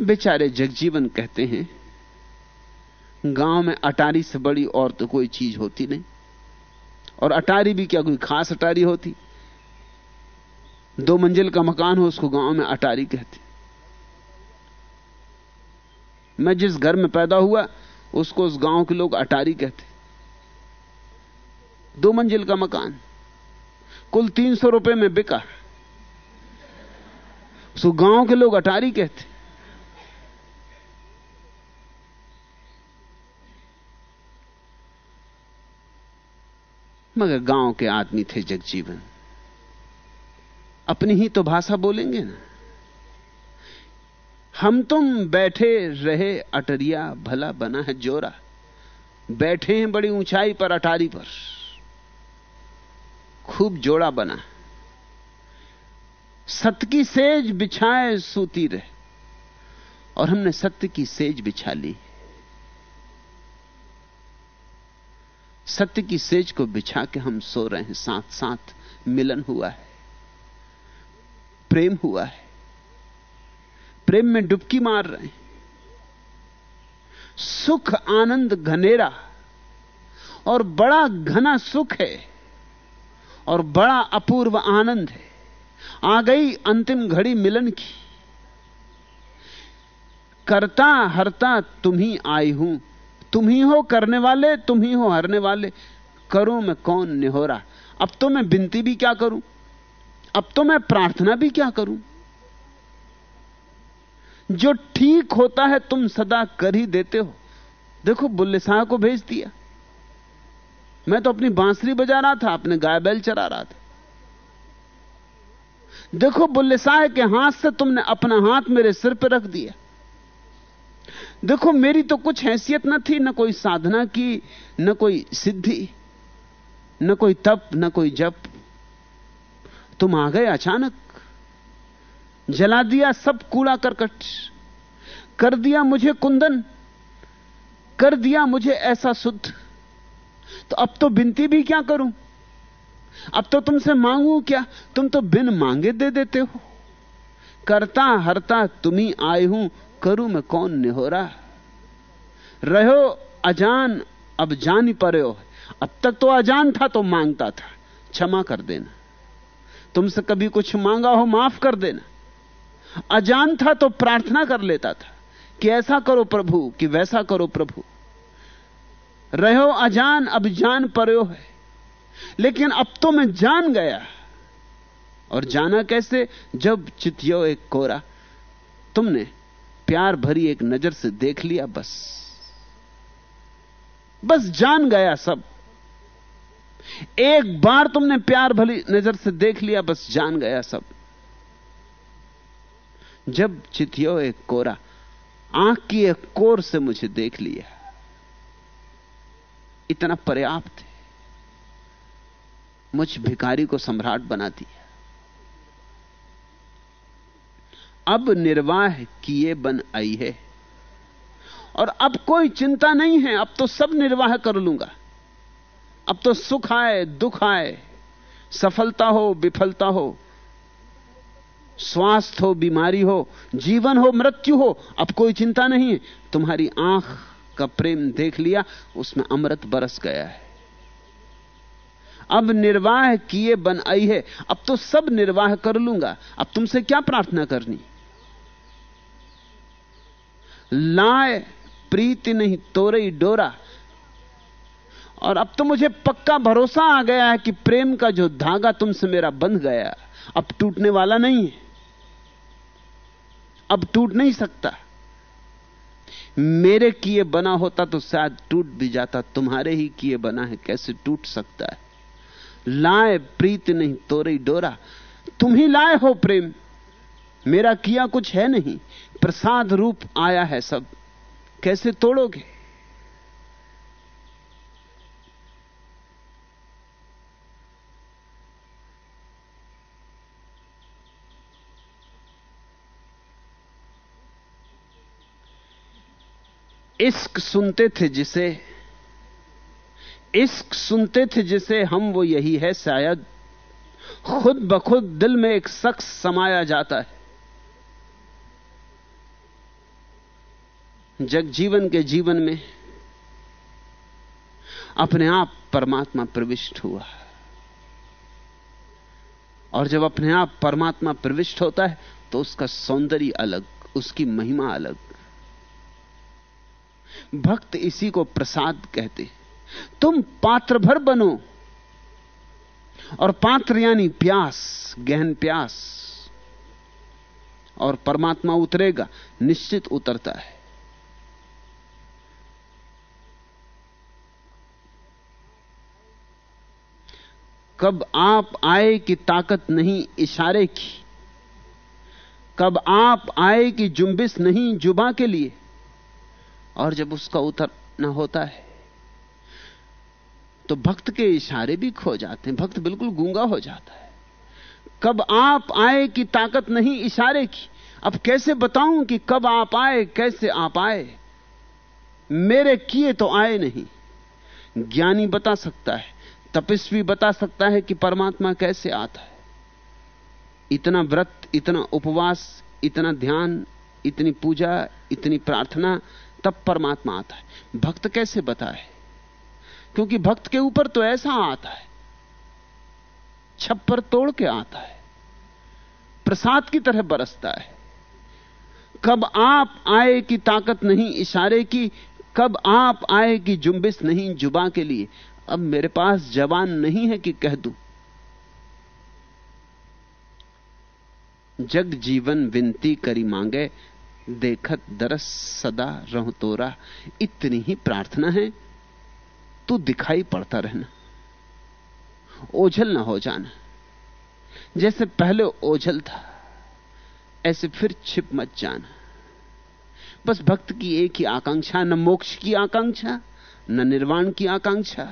Speaker 3: बेचारे जगजीवन कहते हैं गाँव में अटारी से बड़ी और तो कोई चीज़ होती नहीं। और अटारी भी क्या कोई खास अटारी होती? दो मंजिल का मकान हो, उसको गाँव में अटारी कहते। मैं जिस घर में पैदा हुआ, उसको उस गाँव के लोग अटारी कहते। दो मंजिल का मकान, कुल तीन सौ रुपए में बिका उसको गाँव के लोग अटारी कहते। मगर गाँव के आदमी थे जगजीवन। अपनी ही तो भाषा बोलेंगे ना। हम तुम बैठे रहे अटरिया, भला बना है जोरा। बैठे हैं बड़ी ऊंचाई पर, अटारी पर। खूब जोड़ा बना। सत्य की सेज बिछाए सूती रहे। और हमने सत्य की सेज बिछा ली। सत्य की सेज को बिछा के हम सो रहे हैं। साथ साथ मिलन हुआ है। प्रेम हुआ है। प्रेम में डुबकी मार रहे हैं। सुख, आनंद, घनेरा और बड़ा घना सुख है और बड़ा अपूर्व आनंद है। आ गई अंतिम घड़ी मिलन की। करता हरता तुम ही आई हूँ। तुम ही हो करने वाले, तुम ही हो हरने वाले। करूँ मैं कौन निहोरा? अब तो मैं बिनती भी क्या करूँ? अब तो मैं प्रार्थना भी क्या करूँ? जो ठीक होता है तुम सदा कर ही देते हो। देखो, बुल्ले शाह को भेज दिया। मैं तो अपनी बांसुरी बजा रहा था, अपने गाय बैल चरा रहा था। देखो, बुल्ले शाह के हाथ से तुमने अपना हाथ मेरे सिर पर रख दिया। देखो, मेरी तो कुछ हैसियत न थी, न कोई साधना की, न कोई सिद्धि, न कोई तप, न कोई जप। तुम आ गए अचानक। जला दिया सब कूड़ा करकट। कर दिया मुझे कुंदन। कर दिया मुझे ऐसा शुद्ध। तो अब तो बिनती भी क्या करूँ? अब तो तुमसे मांगू क्या? तुम तो बिन मांगे दे देते हो। करता हरता तुम ही आए हूँ, करूँ मैं कौन निहोरा? रहो अजान, अब जान परे हो। अब तक तो अजान था तो माँगता था। क्षमा कर देना। तुमसे कभी कुछ मांगा हो, माफ़ कर देना। अजान था तो प्रार्थना कर लेता था कि ऐसा करो प्रभु, कि वैसा करो प्रभु। रहो अजान, अब जान परो है। लेकिन अब तो मैं जान गया। और जाना कैसे? जब चितियो एक कोरा, तुमने प्यार भरी एक नज़र से देख लिया बस। बस जान गया सब। एक बार तुमने प्यार भरी नज़र से देख लिया, बस जान गया सब। जब चितियो एक कोरा, आँख की एक कोर से मुझे देख लिया। इतना पर्याप्त है। मुझ भिखारी को सम्राट बना दिया। अब निर्वाह किए बन आई है। और अब कोई चिंता नहीं है, अब तो सब निर्वाह कर लूँगा। अब तो सुख आए, दुख आए, सफलता हो, विफलता हो, स्वास्थ्य हो, बीमारी हो, जीवन हो, मृत्यु हो, अब कोई चिंता नहीं है। तुम्हारी आँख का प्रेम देख लिया, उसमें अमृत बरस गया है। अब निर्वाह किए बन आई है, अब तो सब निर्वाह कर लूँगा। अब तुमसे क्या प्रार्थना करनी? लाए प्रीति नहीं तोरई डोरा। और अब तो मुझे पक्का भरोसा आ गया है कि प्रेम का जो धागा तुमसे मेरा बंध गया, अब टूटने वाला नहीं है। अब टूट नहीं सकता। मेरे किए बना होता तो शायद टूट भी जाता, तुम्हारे ही किए बना है, कैसे टूट सकता है? लाए प्रीत नहीं, तोरे डोरा। तुम ही लाए हो प्रेम। मेरा किया कुछ है नहीं। प्रसाद रूप आया है सब। कैसे तोड़ोगे? इश्क सुनते थे जिसे इश्क सुनते थे जिसे हम वो यही है शायद। खुद ब खुद दिल में एक शख्स समाया जाता है। जग जीवन के जीवन में अपने आप परमात्मा प्रविष्ट हुआ और जब अपने आप परमात्मा प्रविष्ट होता है तो उसका सौंदर्य अलग, उसकी महिमा अलग। भक्त इसी को प्रसाद कहते तुम पात्र भर बनो। और पात्र यानी प्यास, गहन प्यास। और परमात्मा उतरेगा, निश्चित उतरता है। कब आप आए की ताकत नहीं इशारे की, कब आप आए की जुम्बिस नहीं जुबा के लिए, और जब उसका उतरना होता है तो भक्त के इशारे भी खो जाते हैं, भक्त बिल्कुल गूँगा हो जाता है। कब आप आए की ताकत नहीं इशारे की? अब कैसे बताऊँ कि कब आप आए, कैसे आप आए? मेरे किए तो आए नहीं। ज्ञानी बता सकता है, तपस्वी बता सकता है कि परमात्मा कैसे आता है। इतना व्रत, इतना उपवास, इतना ध्यान, इतनी पूजा, इतनी प्रार्थना, तब परमात्मा आता है। भक्त कैसे बताए? क्योंकि भक्त के ऊपर तो ऐसा आता है, छप्पर तोड़ के आता है, प्रसाद की तरह बरसता है। कब आप आए की ताकत नहीं इशारे की, कब आप आए की जुम्बिस नहीं जुबा के लिए। अब मेरे पास जवान नहीं है कि कह दूँ। जग जीवन विनती करी मांगे, देखत दरस सदा रह तोरा। इतनी ही प्रार्थना है। तू दिखाई पड़ता रहना। ओझल ना हो जाना। जैसे पहले ओझल था, ऐसे फिर छिप मत जाना। बस भक्त की एक ही आकांक्षा, न मोक्ष की आकांक्षा, न निर्वाण की आकांक्षा।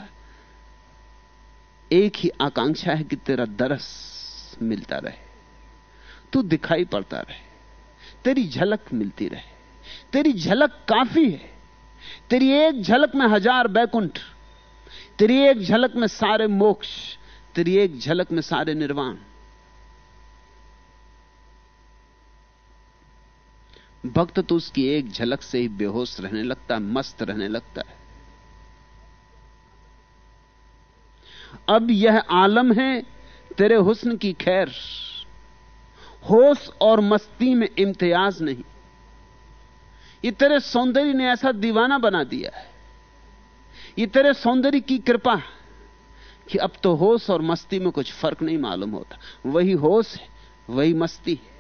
Speaker 3: एक ही आकांक्षा है कि तेरा दरस मिलता रहे, तू दिखाई पड़ता रहे। तेरी झलक मिलती रहे। तेरी झलक काफ़ी है। तेरी एक झलक में हज़ार बैकुंठ तेरी एक झलक में सारे मोक्ष तेरी एक झलक में सारे निर्वाण। भक्त तो उसकी एक झलक से ही बेहोश रहने लगता है, मस्त रहने लगता है। अब यह आलम है, तेरे हुस्न की खैर। होश और मस्ती में इम्तियाज़ नहीं। ये तेरे सौंदर्य ने ऐसा दीवाना बना दिया है। ये तेरे सौंदर्य की कृपा कि अब तो होश और मस्ती में कुछ फ़र्क नहीं मालूम होता। वही होश है, वही मस्ती है।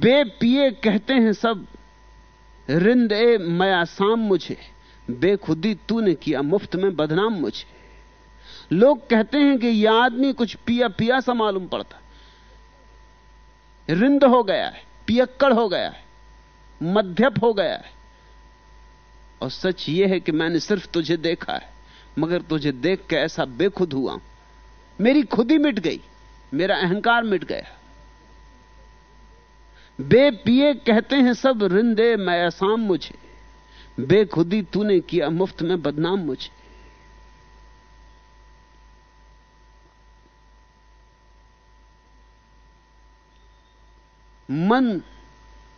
Speaker 3: बेपिए कहते हैं सब, रिंद ए मया शाम मुझे, बेखुदी तूने किया मुफ़्त में बदनाम मुझे। लोग कहते हैं कि यह आदमी कुछ पिया पिया सा मालूम पड़ता। रिंद हो गया है, पियक्कड़ हो गया है, मध्यप हो गया है। और सच यह है कि मैंने सिर्फ़ तुझे देखा है, मगर तुझे देख के ऐसा बेखुद हुआ मेरी खुदी मिट गई, मेरा अहंकार मिट गया। बेपिए कहते हैं सब, रिंदे मैं असाम मुझे। बेखुदी तूने किया, मुफ़्त में बदनाम मुझे। मन,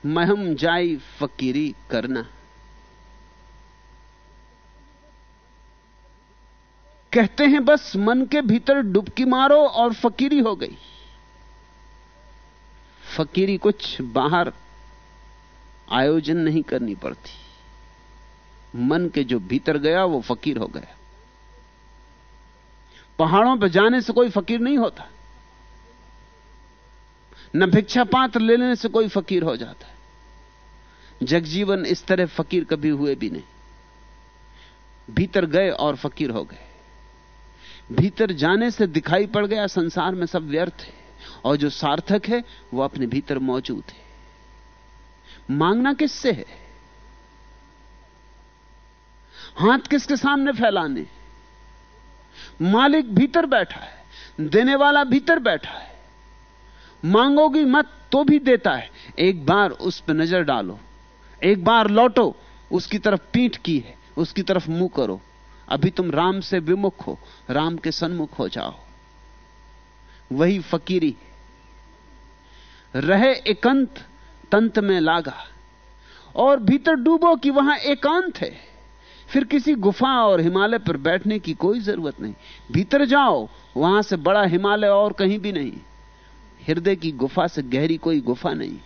Speaker 3: महम जाई फकीरी करना। कहते हैं, बस मन के भीतर डुबकी मारो और फकीरी हो गई। फकीरी कुछ बाहर आयोजन नहीं करनी पड़ती। मन के जो भीतर गया, वो फकीर हो गया। पहाड़ों पर जाने से कोई फकीर नहीं होता। न भिक्षा पात्र लेने से कोई फकीर हो जाता है। जगजीवन इस तरह फकीर कभी हुए भी नहीं। भीतर गए और फकीर हो गए। भीतर जाने से दिखाई पड़ गया संसार में सब व्यर्थ है। और जो सार्थक है, वो अपने भीतर मौजूद है। मांगना किससे है? हाथ किसके सामने फैलाने? मालिक भीतर बैठा है, देने वाला भीतर बैठा है। मांगोगी मत तो भी देता है। एक बार उस पर नज़र डालो, एक बार लौटो, उसकी तरफ़ पीठ की है, उसकी तरफ़ मुँह करो। अभी तुम राम से विमुख हो, राम के सन्मुख हो जाओ। वही फकीरी। रहे एकांत तंत में लागा, और भीतर डूबो कि वहाँ एकांत है। फिर किसी गुफा और हिमालय पर बैठने की कोई ज़रूरत नहीं। भीतर जाओ, वहाँ से बड़ा हिमालय और कहीं भी नहीं। हृदय की गुफा से गहरी कोई गुफा नहीं।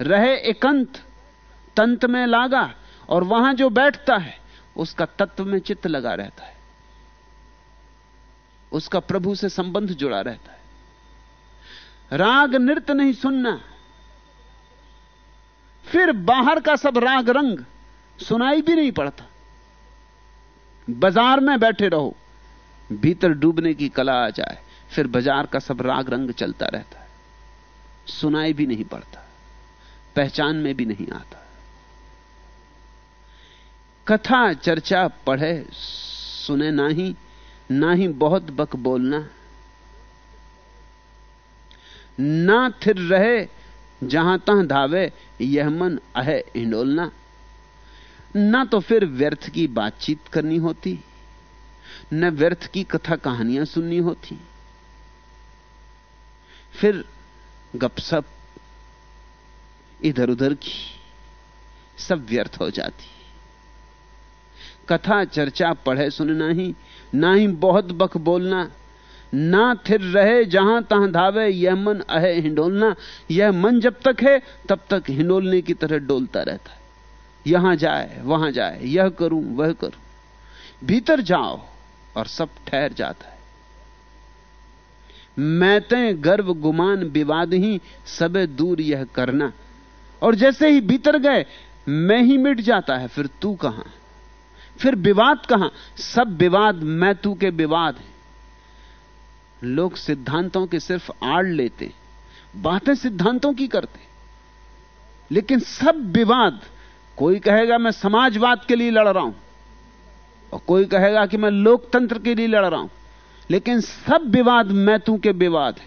Speaker 3: रहे एकांत तंत में लागा, और वहाँ जो बैठता है उसका तत्व में चित्त लगा रहता है। उसका प्रभु से संबंध जुड़ा रहता है। राग नृत्य नहीं सुनना। फिर बाहर का सब राग रंग सुनाई भी नहीं पड़ता। बाज़ार में बैठे रहो, भीतर डूबने की कला आ जाए, फिर बाज़ार का सब राग रंग चलता रहता है। सुनाई भी नहीं पड़ता, पहचान में भी नहीं आता। कथा चर्चा पढ़े, सुने ना ही ना ही बहुत बक बोलना। ना थिर रहे, जहाँ तहां धावे, यह मन अहे हिंडोलना। ना तो फिर व्यर्थ की बातचीत करनी होती, न व्यर्थ की कथा कहानियाँ सुननी होती। फिर गपसप इधर उधर की, सब व्यर्थ हो जाती। कथा चर्चा पढ़े सुनना ही, ना ही बहुत बख बोलना। ना थिर रहे जहाँ तहां धावे, यह मन अहे हिंडोलना। यह मन जब तक है, तब तक हिंडोलने की तरह डोलता रहता है। यहाँ जाए, वहाँ जाए, यह करूँ, वह करूँ। भीतर जाओ और सब ठहर जाता है। मैते गर्व गुमान विवाद ही, सबे दूर यह करना। और जैसे ही भीतर गए, मैं ही मिट जाता है, फिर तू कहाँ फिर विवाद कहाँ? सब विवाद मैं तू के विवाद है। लोग सिद्धांतों के सिर्फ़ आड़ लेते बातें सिद्धांतों की करते लेकिन सब विवाद, कोई कहेगा मैं समाजवाद के लिए लड़ रहा हूँ, और कोई कहेगा कि मैं लोकतंत्र के लिए लड़ रहा हूँ, लेकिन सब विवाद मैं तू के विवाद है।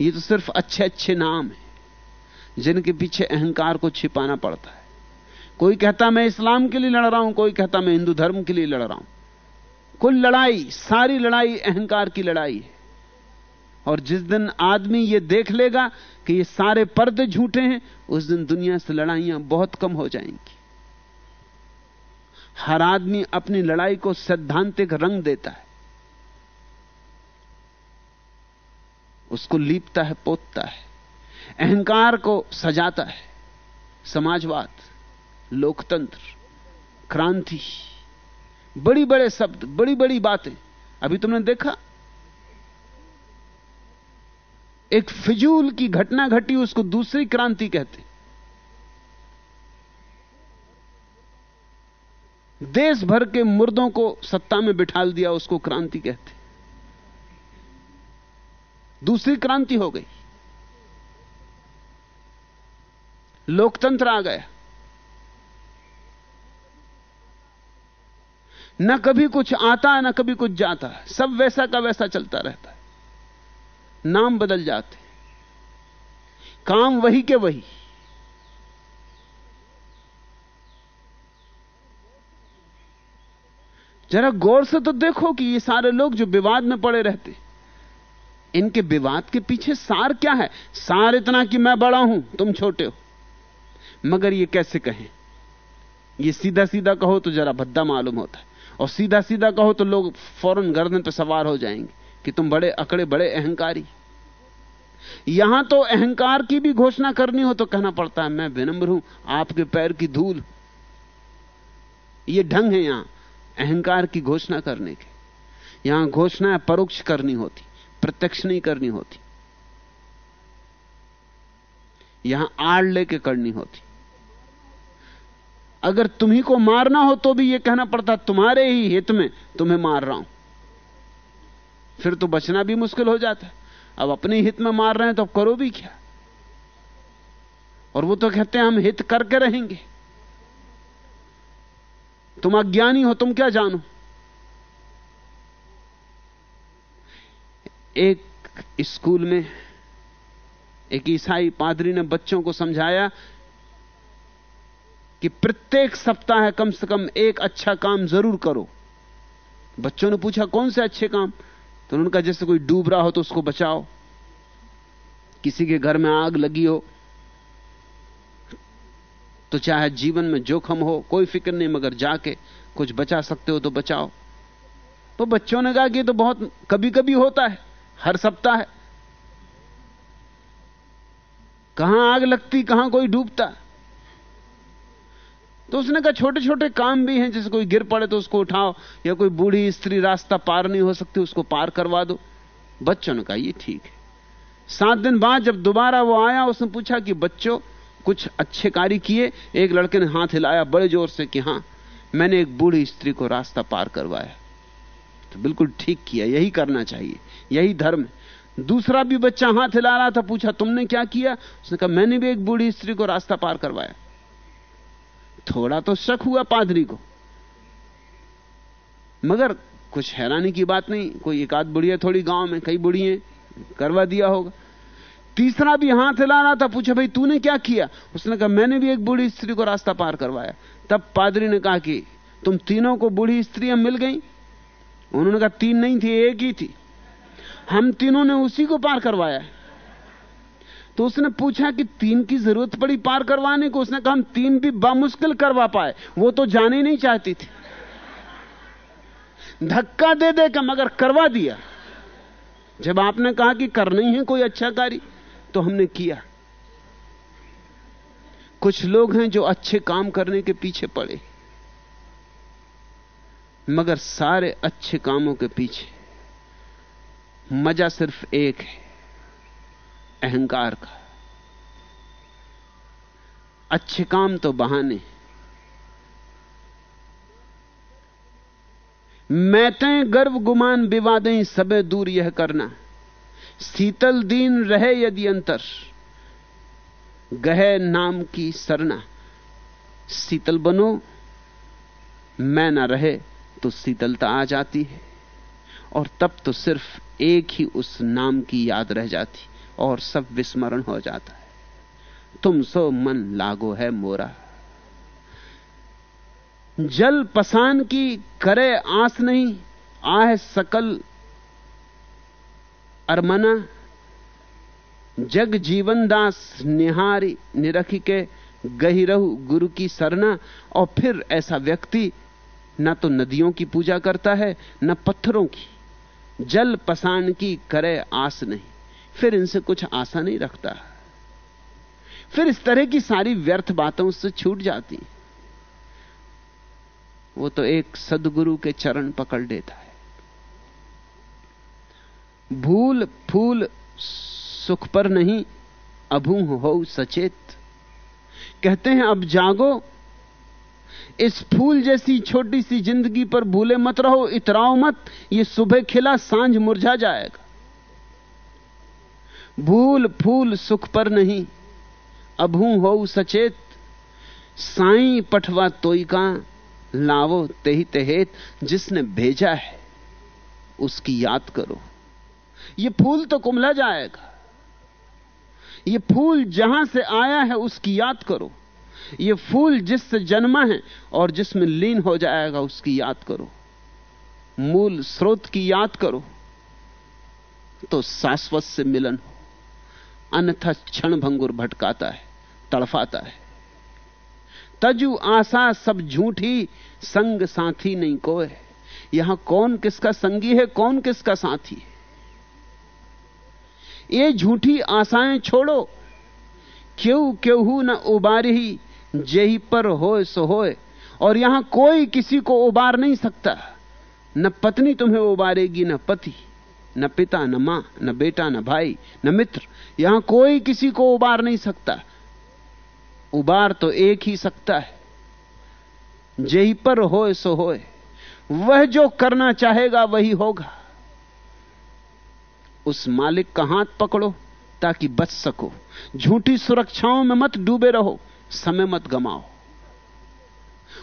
Speaker 3: ये तो सिर्फ़ अच्छे अच्छे नाम है, जिनके पीछे अहंकार को छिपाना पड़ता है। कोई कहता मैं इस्लाम के लिए लड़ रहा हूँ, कोई कहता मैं हिंदू धर्म के लिए लड़ रहा हूँ। कुल लड़ाई, सारी लड़ाई अहंकार की लड़ाई है। और जिस दिन आदमी यह देख लेगा कि ये सारे पर्दे झूठे हैं, उस दिन दुनिया से लड़ाइयाँ बहुत कम हो जाएँगी। हर आदमी अपनी लड़ाई को सैद्धांतिक रंग देता है। उसको लीपता है, पोतता है। अहंकार को सजाता है। समाजवाद। लोकतंत्र, क्रांति बड़ी बड़े शब्द बड़ी बड़ी बातें। अभी तुमने देखा? एक फिजूल की घटना घटी, उसको दूसरी क्रांति कहते। देश भर के मुर्दों को सत्ता में बिठाल दिया, उसको क्रांति कहते। दूसरी क्रांति हो गई। लोकतंत्र आ गया। न कभी कुछ आता है, न कभी कुछ जाता है। सब वैसा का वैसा चलता रहता है। नाम बदल जाते काम वही के वही। जरा गौर से तो देखो कि ये सारे लोग जो विवाद में पड़े रहते इनके विवाद के पीछे सार क्या है? सार इतना कि मैं बड़ा हूँ, तुम छोटे हो। मगर ये कैसे कहें? ये सीधा सीधा कहो तो जरा भद्दा मालूम होता है। और सीधा सीधा कहो तो लोग फ़ौरन गर्दन पर सवार हो जाएँगे कि तुम बड़े अकड़े, बड़े अहंकारी। यहाँ तो अहंकार की भी घोषणा करनी हो तो कहना पड़ता है, मैं विनम्र हूँ, आपके पैर की धूल। ये ढंग है यहाँ, अहंकार की घोषणा करने के। यहाँ घोषणा परोक्ष करनी होती, प्रत्यक्ष नहीं करनी होती। यहाँ आड़ लेके करनी होती। अगर तुम्ही को मारना हो तो भी यह कहना पड़ता, तुम्हारे ही हित में तुम्हें मार रहा हूँ। फिर तो बचना भी मुश्किल हो जाता। अब अपने हित में मार रहे हैं तो अब करो भी क्या? और वो तो कहते हैं, हम हित करके रहेंगे। तुम अज्ञानी हो, तुम क्या जानो? एक स्कूल में एक ईसाई पादरी ने बच्चों को समझाया कि प्रत्येक सप्ताह कम से कम एक अच्छा काम ज़रूर करो। बच्चों ने पूछा, कौन से अच्छे काम? तो उन्होंने कहा, जैसे कोई डूब रहा हो तो उसको बचाओ। किसी के घर में आग लगी हो तो चाहे जीवन में जोखम हो, कोई फ़िक्र नहीं, मगर जाके कुछ बचा सकते हो तो बचाओ। तो बच्चों ने कहा कि तो बहुत कभी कभी होता है, हर सप्ताह। है कहाँ आग लगती, कहाँ कोई डूबता? तो उसने कहा छोटे छोटे काम भी हैं, जैसे कोई गिर पड़े तो उसको उठाओ, या कोई बूढ़ी स्त्री रास्ता पार नहीं हो सकती, उसको पार करवा दो। बच्चों ने कहा, ये ठीक है। सात दिन बाद जब दोबारा वो आया, उसने पूछा कि, बच्चों, कुछ अच्छे कार्य किए? एक लड़के ने हाथ हिलाया, बड़े ज़ोर से कि, हाँ, मैंने एक बूढ़ी स्त्री को रास्ता पार करवाया। तो बिल्कुल ठीक किया, यही करना चाहिए, यही धर्म दूसरा भी बच्चा हाथ हिला रहा था, पूछा, तुमने क्या किया? उसने कहा, मैंने भी एक बूढ़ी स्त्री को रास्ता पार करवाया। थोड़ा तो शक हुआ पादरी को। मगर कुछ हैरानी की बात नहीं, कोई एक आध बुढ़िया थोड़ी गाँव में, कई बुढ़िए करवा दिया होगा। तीसरा भी हाथ हिला रहा था, पूछा, भाई, तूने क्या किया? उसने कहा, मैंने भी एक बूढ़ी स्त्री को रास्ता पार करवाया। तब पादरी ने कहा कि, तुम तीनों को बूढ़ी स्त्रियाँ मिल गई? उन्होंने कहा, तीन नहीं थी, एक ही थी। हम तीनों ने उसी को पार करवाया तो उसने पूछा कि तीन की ज़रूरत पड़ी पार करवाने को। उसने कहा, हम तीन भी बामुश्किल करवा पाए। वो तो जाने नहीं चाहती थी। धक्का दे दे के मगर करवा दिया। जब आपने कहा कि करना ही है कोई अच्छा कार्य तो हमने किया। कुछ लोग हैं जो अच्छे काम करने के पीछे पड़े, मगर सारे अच्छे कामों के पीछे। मज़ा सिर्फ़ एक है। अहंकार का। अच्छे काम तो बहाने। मैतें गर्व गुमान विवादें सबे दूर यह करना। शीतल दीन रहे यदि अंतर। गहे नाम की सरना। शीतल बनो, मैं ना रहे तो शीतलता आ जाती है। और तब तो सिर्फ़ एक ही उस नाम की याद रह जाती। और सब विस्मरण हो जाता है। तुम सो मन लागो है मोरा। जल पसान की करे आस नहीं, आह सकल अरमना। जग जीवन दास निहारी निरखी के गही रहू गुरु की सरना, और फिर ऐसा व्यक्ति न तो नदियों की पूजा करता है, न पत्थरों की। जल पसान की करे आस नहीं। फिर इनसे कुछ आशा नहीं रखता फिर इस तरह की सारी व्यर्थ बातें उससे छूट जाती वो तो एक सदगुरु के चरण पकड़ लेता है। भूल, फूल, सुख पर नहीं, अभू हो सचेत। कहते हैं, अब जागो। इस फूल जैसी छोटी सी ज़िंदगी पर भूले मत रहो, इतराओ मत, ये सुबह खिला, साँझ मुरझा जाएगा। भूल फूल सुख पर नहीं। अभू हो सचेत। साई पठवा तोई का, लावो तेही तेहेत। जिसने भेजा है, उसकी याद करो। ये फूल तो कुमला जाएगा। ये फूल जहाँ से आया है, उसकी याद करो। ये फूल जिससे जन्मा है और जिसमें लीन हो जाएगा, उसकी याद करो। मूल स्रोत की याद करो। तो शाश्वत से मिलन हो। अन्यथा क्षण भंगुर भटकाता है, तड़फाता है। तजु आशा सब झूठी, संग साथी नहीं कोई। यहाँ कौन किसका संगी है, कौन किसका साथी है? ये झूठी आशाएँ छोड़ो। क्यों क्यों न उबारी जेही पर होए सो होए। और यहाँ कोई किसी को उबार नहीं सकता। न पत्नी तुम्हें उबारेगी, न पति। न पिता, न माँ, न बेटा, न भाई, न मित्र। यहाँ कोई किसी को उबार नहीं सकता। उबार तो एक ही सकता है। जेही पर होए, सो होए। वह जो करना चाहेगा, वही होगा। उस मालिक का हाथ पकड़ो, ताकि बच सको। झूठी सुरक्षाओं में मत डूबे रहो, समय मत गमाओ।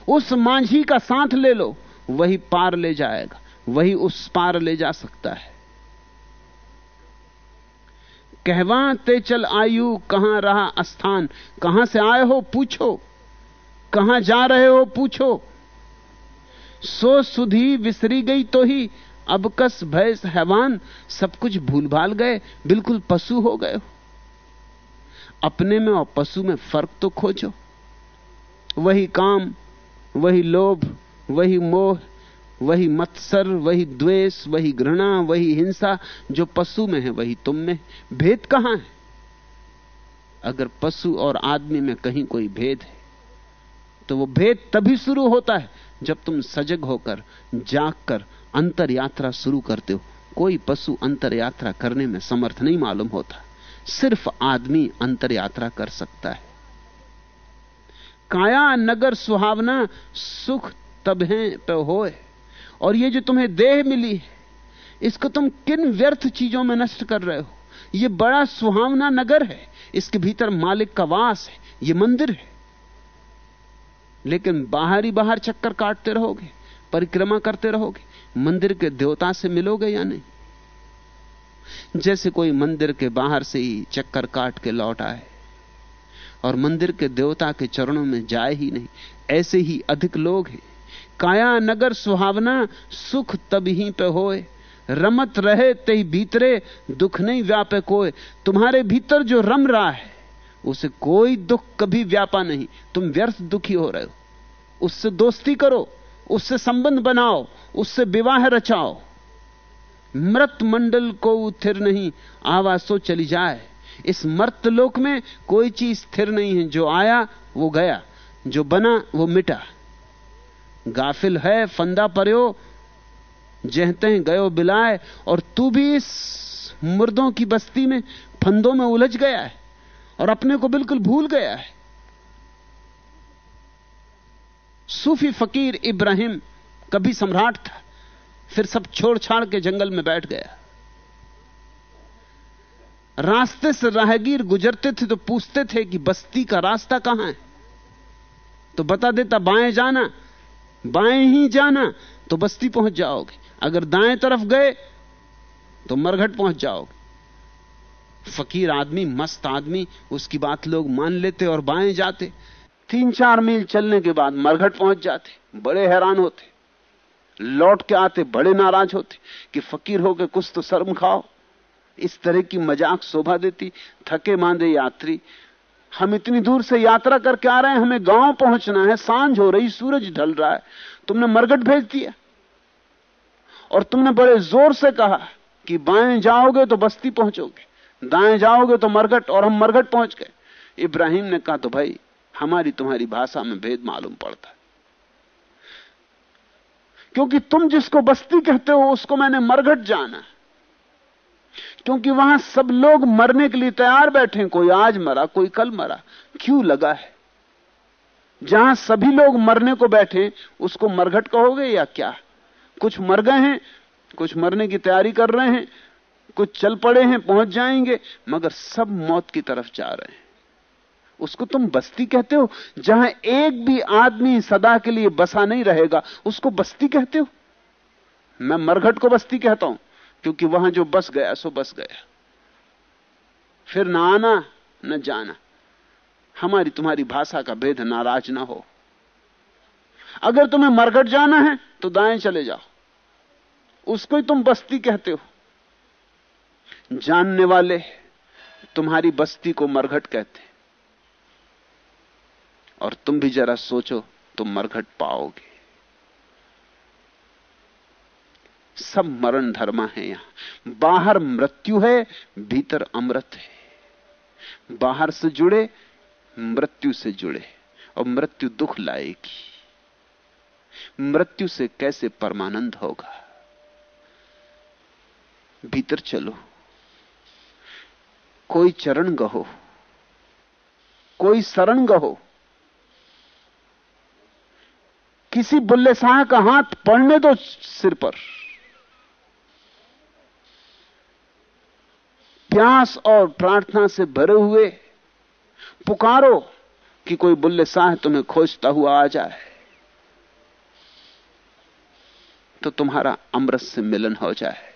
Speaker 3: उस मांझी का साथ ले लो, वही पार ले जाएगा, वही उस पार ले जा सकता है। कहवाते चल आयु, कहाँ रहा स्थान? कहाँ से आए हो, पूछो। कहाँ जा रहे हो, पूछो। सो सुधी विसरी गई तो ही अब कस भय हैवान, सब कुछ भूल भाल गए, बिल्कुल पशु हो गए हो। अपने में और पशु में फ़र्क तो खोजो। वही काम, वही लोभ, वही मोह वही मत्सर, वही द्वेष, वही घृणा, वही हिंसा, जो पशु में है वही तुम में। भेद कहाँ है? अगर पशु और आदमी में कहीं कोई भेद है तो वो भेद तभी शुरू होता है जब तुम सजग होकर जाग कर अंतर यात्रा शुरू करते हो। कोई पशु अंतर यात्रा करने में समर्थ नहीं मालूम होता। सिर्फ़ आदमी अंतर यात्रा कर सकता है। काया नगर सुहावना, सुख तब है पे होए। और ये जो तुम्हें देह मिली, इसको तुम किन व्यर्थ चीज़ों में नष्ट कर रहे हो? ये बड़ा सुहावना नगर है। इसके भीतर मालिक का वास है। ये मंदिर है। लेकिन बाहर ही बाहर चक्कर काटते रहोगे, परिक्रमा करते रहोगे, मंदिर के देवता से मिलोगे या नहीं? जैसे कोई मंदिर के बाहर से ही चक्कर काट के लौट आए, और मंदिर के देवता के चरणों में जाए ही नहीं, ऐसे ही अधिक लोग हैं। काया नगर सुहावना सुख तब ही पे होए। रमत रहे ते भीतरे, दुख नहीं व्यापे कोय तुम्हारे भीतर जो रम रहा है, उसे कोई दुख कभी व्यापा नहीं। तुम व्यर्थ दुखी हो रहे हो। उससे दोस्ती करो, उससे संबंध बनाओ, उससे विवाह रचाओ। मृत मंडल को थिर नहीं आवाज़ सो चली जाए। इस मर्त लोक में कोई चीज़ स्थिर नहीं है। जो आया, वो गया, जो बना, वो मिटा। गाफिल है, फंदा पर्यो, जहते हैं गयो बिलाए, और तू भी इस मुर्दों की बस्ती में, फंदों में उलझ गया है, और अपने को बिल्कुल भूल गया है। सूफी फकीर इब्राहिम कभी सम्राट था, फिर सब छोड़ छाड़ के जंगल में बैठ गया। रास्ते से राहगीर गुजरते थे तो पूछते थे कि बस्ती का रास्ता कहाँ है? तो बता देता, बाएँ जाना बाएँ ही जाना तो बस्ती पहुँच जाओगे। अगर दाएँ तरफ़ गए तो मरघट पहुँच जाओगे। फकीर आदमी, मस्त आदमी, उसकी बात लोग मान लेते और बाएँ जाते। तीन चार मील चलने के बाद मरघट पहुँच जाते, बड़े हैरान होते। लौट के आते, बड़े नाराज़ होते कि फकीर होके कुछ तो शर्म खाओ। इस तरह की मज़ाक शोभा देती, थके मांदे यात्री हम इतनी दूर से यात्रा करके आ रहे हैं, हमें गाँव पहुँचना है, साँझ हो रही, सूरज ढल रहा है। तुमने मरगट भेज दिया। और तुमने बड़े ज़ोर से कहा कि बाएँ जाओगे तो बस्ती पहुंचोगे, दाएँ जाओगे तो मरगट, और हम मरगट पहुँच गए। इब्राहिम ने कहा तो भाई, हमारी तुम्हारी भाषा में भेद मालूम पड़ता है। क्योंकि तुम जिसको बस्ती कहते हो, उसको मैंने मरघट जाना क्योंकि वहाँ सब लोग मरने के लिए तैयार बैठे कोई आज मरा, कोई कल मरा। क्यों लगा है? जहाँ सभी लोग मरने को बैठे उसको मरघट कहोगे या क्या? कुछ मर गए हैं, कुछ मरने की तैयारी कर रहे हैं, कुछ चल पड़े हैं, पहुँच जाएँगे, मगर सब मौत की तरफ़ जा रहे हैं। उसको तुम बस्ती कहते हो? जहाँ एक भी आदमी सदा के लिए बसा नहीं रहेगा, उसको बस्ती कहते हो? मैं मरघट को बस्ती कहता हूँ। क्योंकि वहाँ जो बस गया, सो बस गया। फिर ना आना, न जाना। हमारी तुम्हारी भाषा का भेद नाराज़ ना हो। अगर तुम्हें मरघट जाना है तो दाएँ चले जाओ। उसको ही तुम बस्ती कहते हो। जानने वाले तुम्हारी बस्ती को मरघट कहते और तुम भी जरा सोचो, तुम मरघट पाओगे। सब मरण धर्मा है यहाँ। बाहर मृत्यु है, भीतर अमृत है। बाहर से जुड़े, मृत्यु से जुड़े, और मृत्यु दुख लाएगी। मृत्यु से कैसे परमानंद होगा? भीतर चलो। कोई चरण गहो। कोई शरण गहो। किसी बुल्ले शाह का हाथ पड़ने दो सिर पर। प्यास और प्रार्थना से भरे हुए। पुकारो कि कोई बुल्ले शाह तुम्हें खोजता हुआ आ जाए। तो तुम्हारा अमृत से मिलन हो जाए।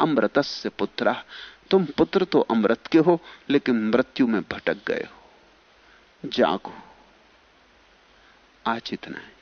Speaker 3: अमृतस से पुत्रा, तुम पुत्र तो अमृत के हो, लेकिन मृत्यु में भटक गए हो। जागो। आज इतना है।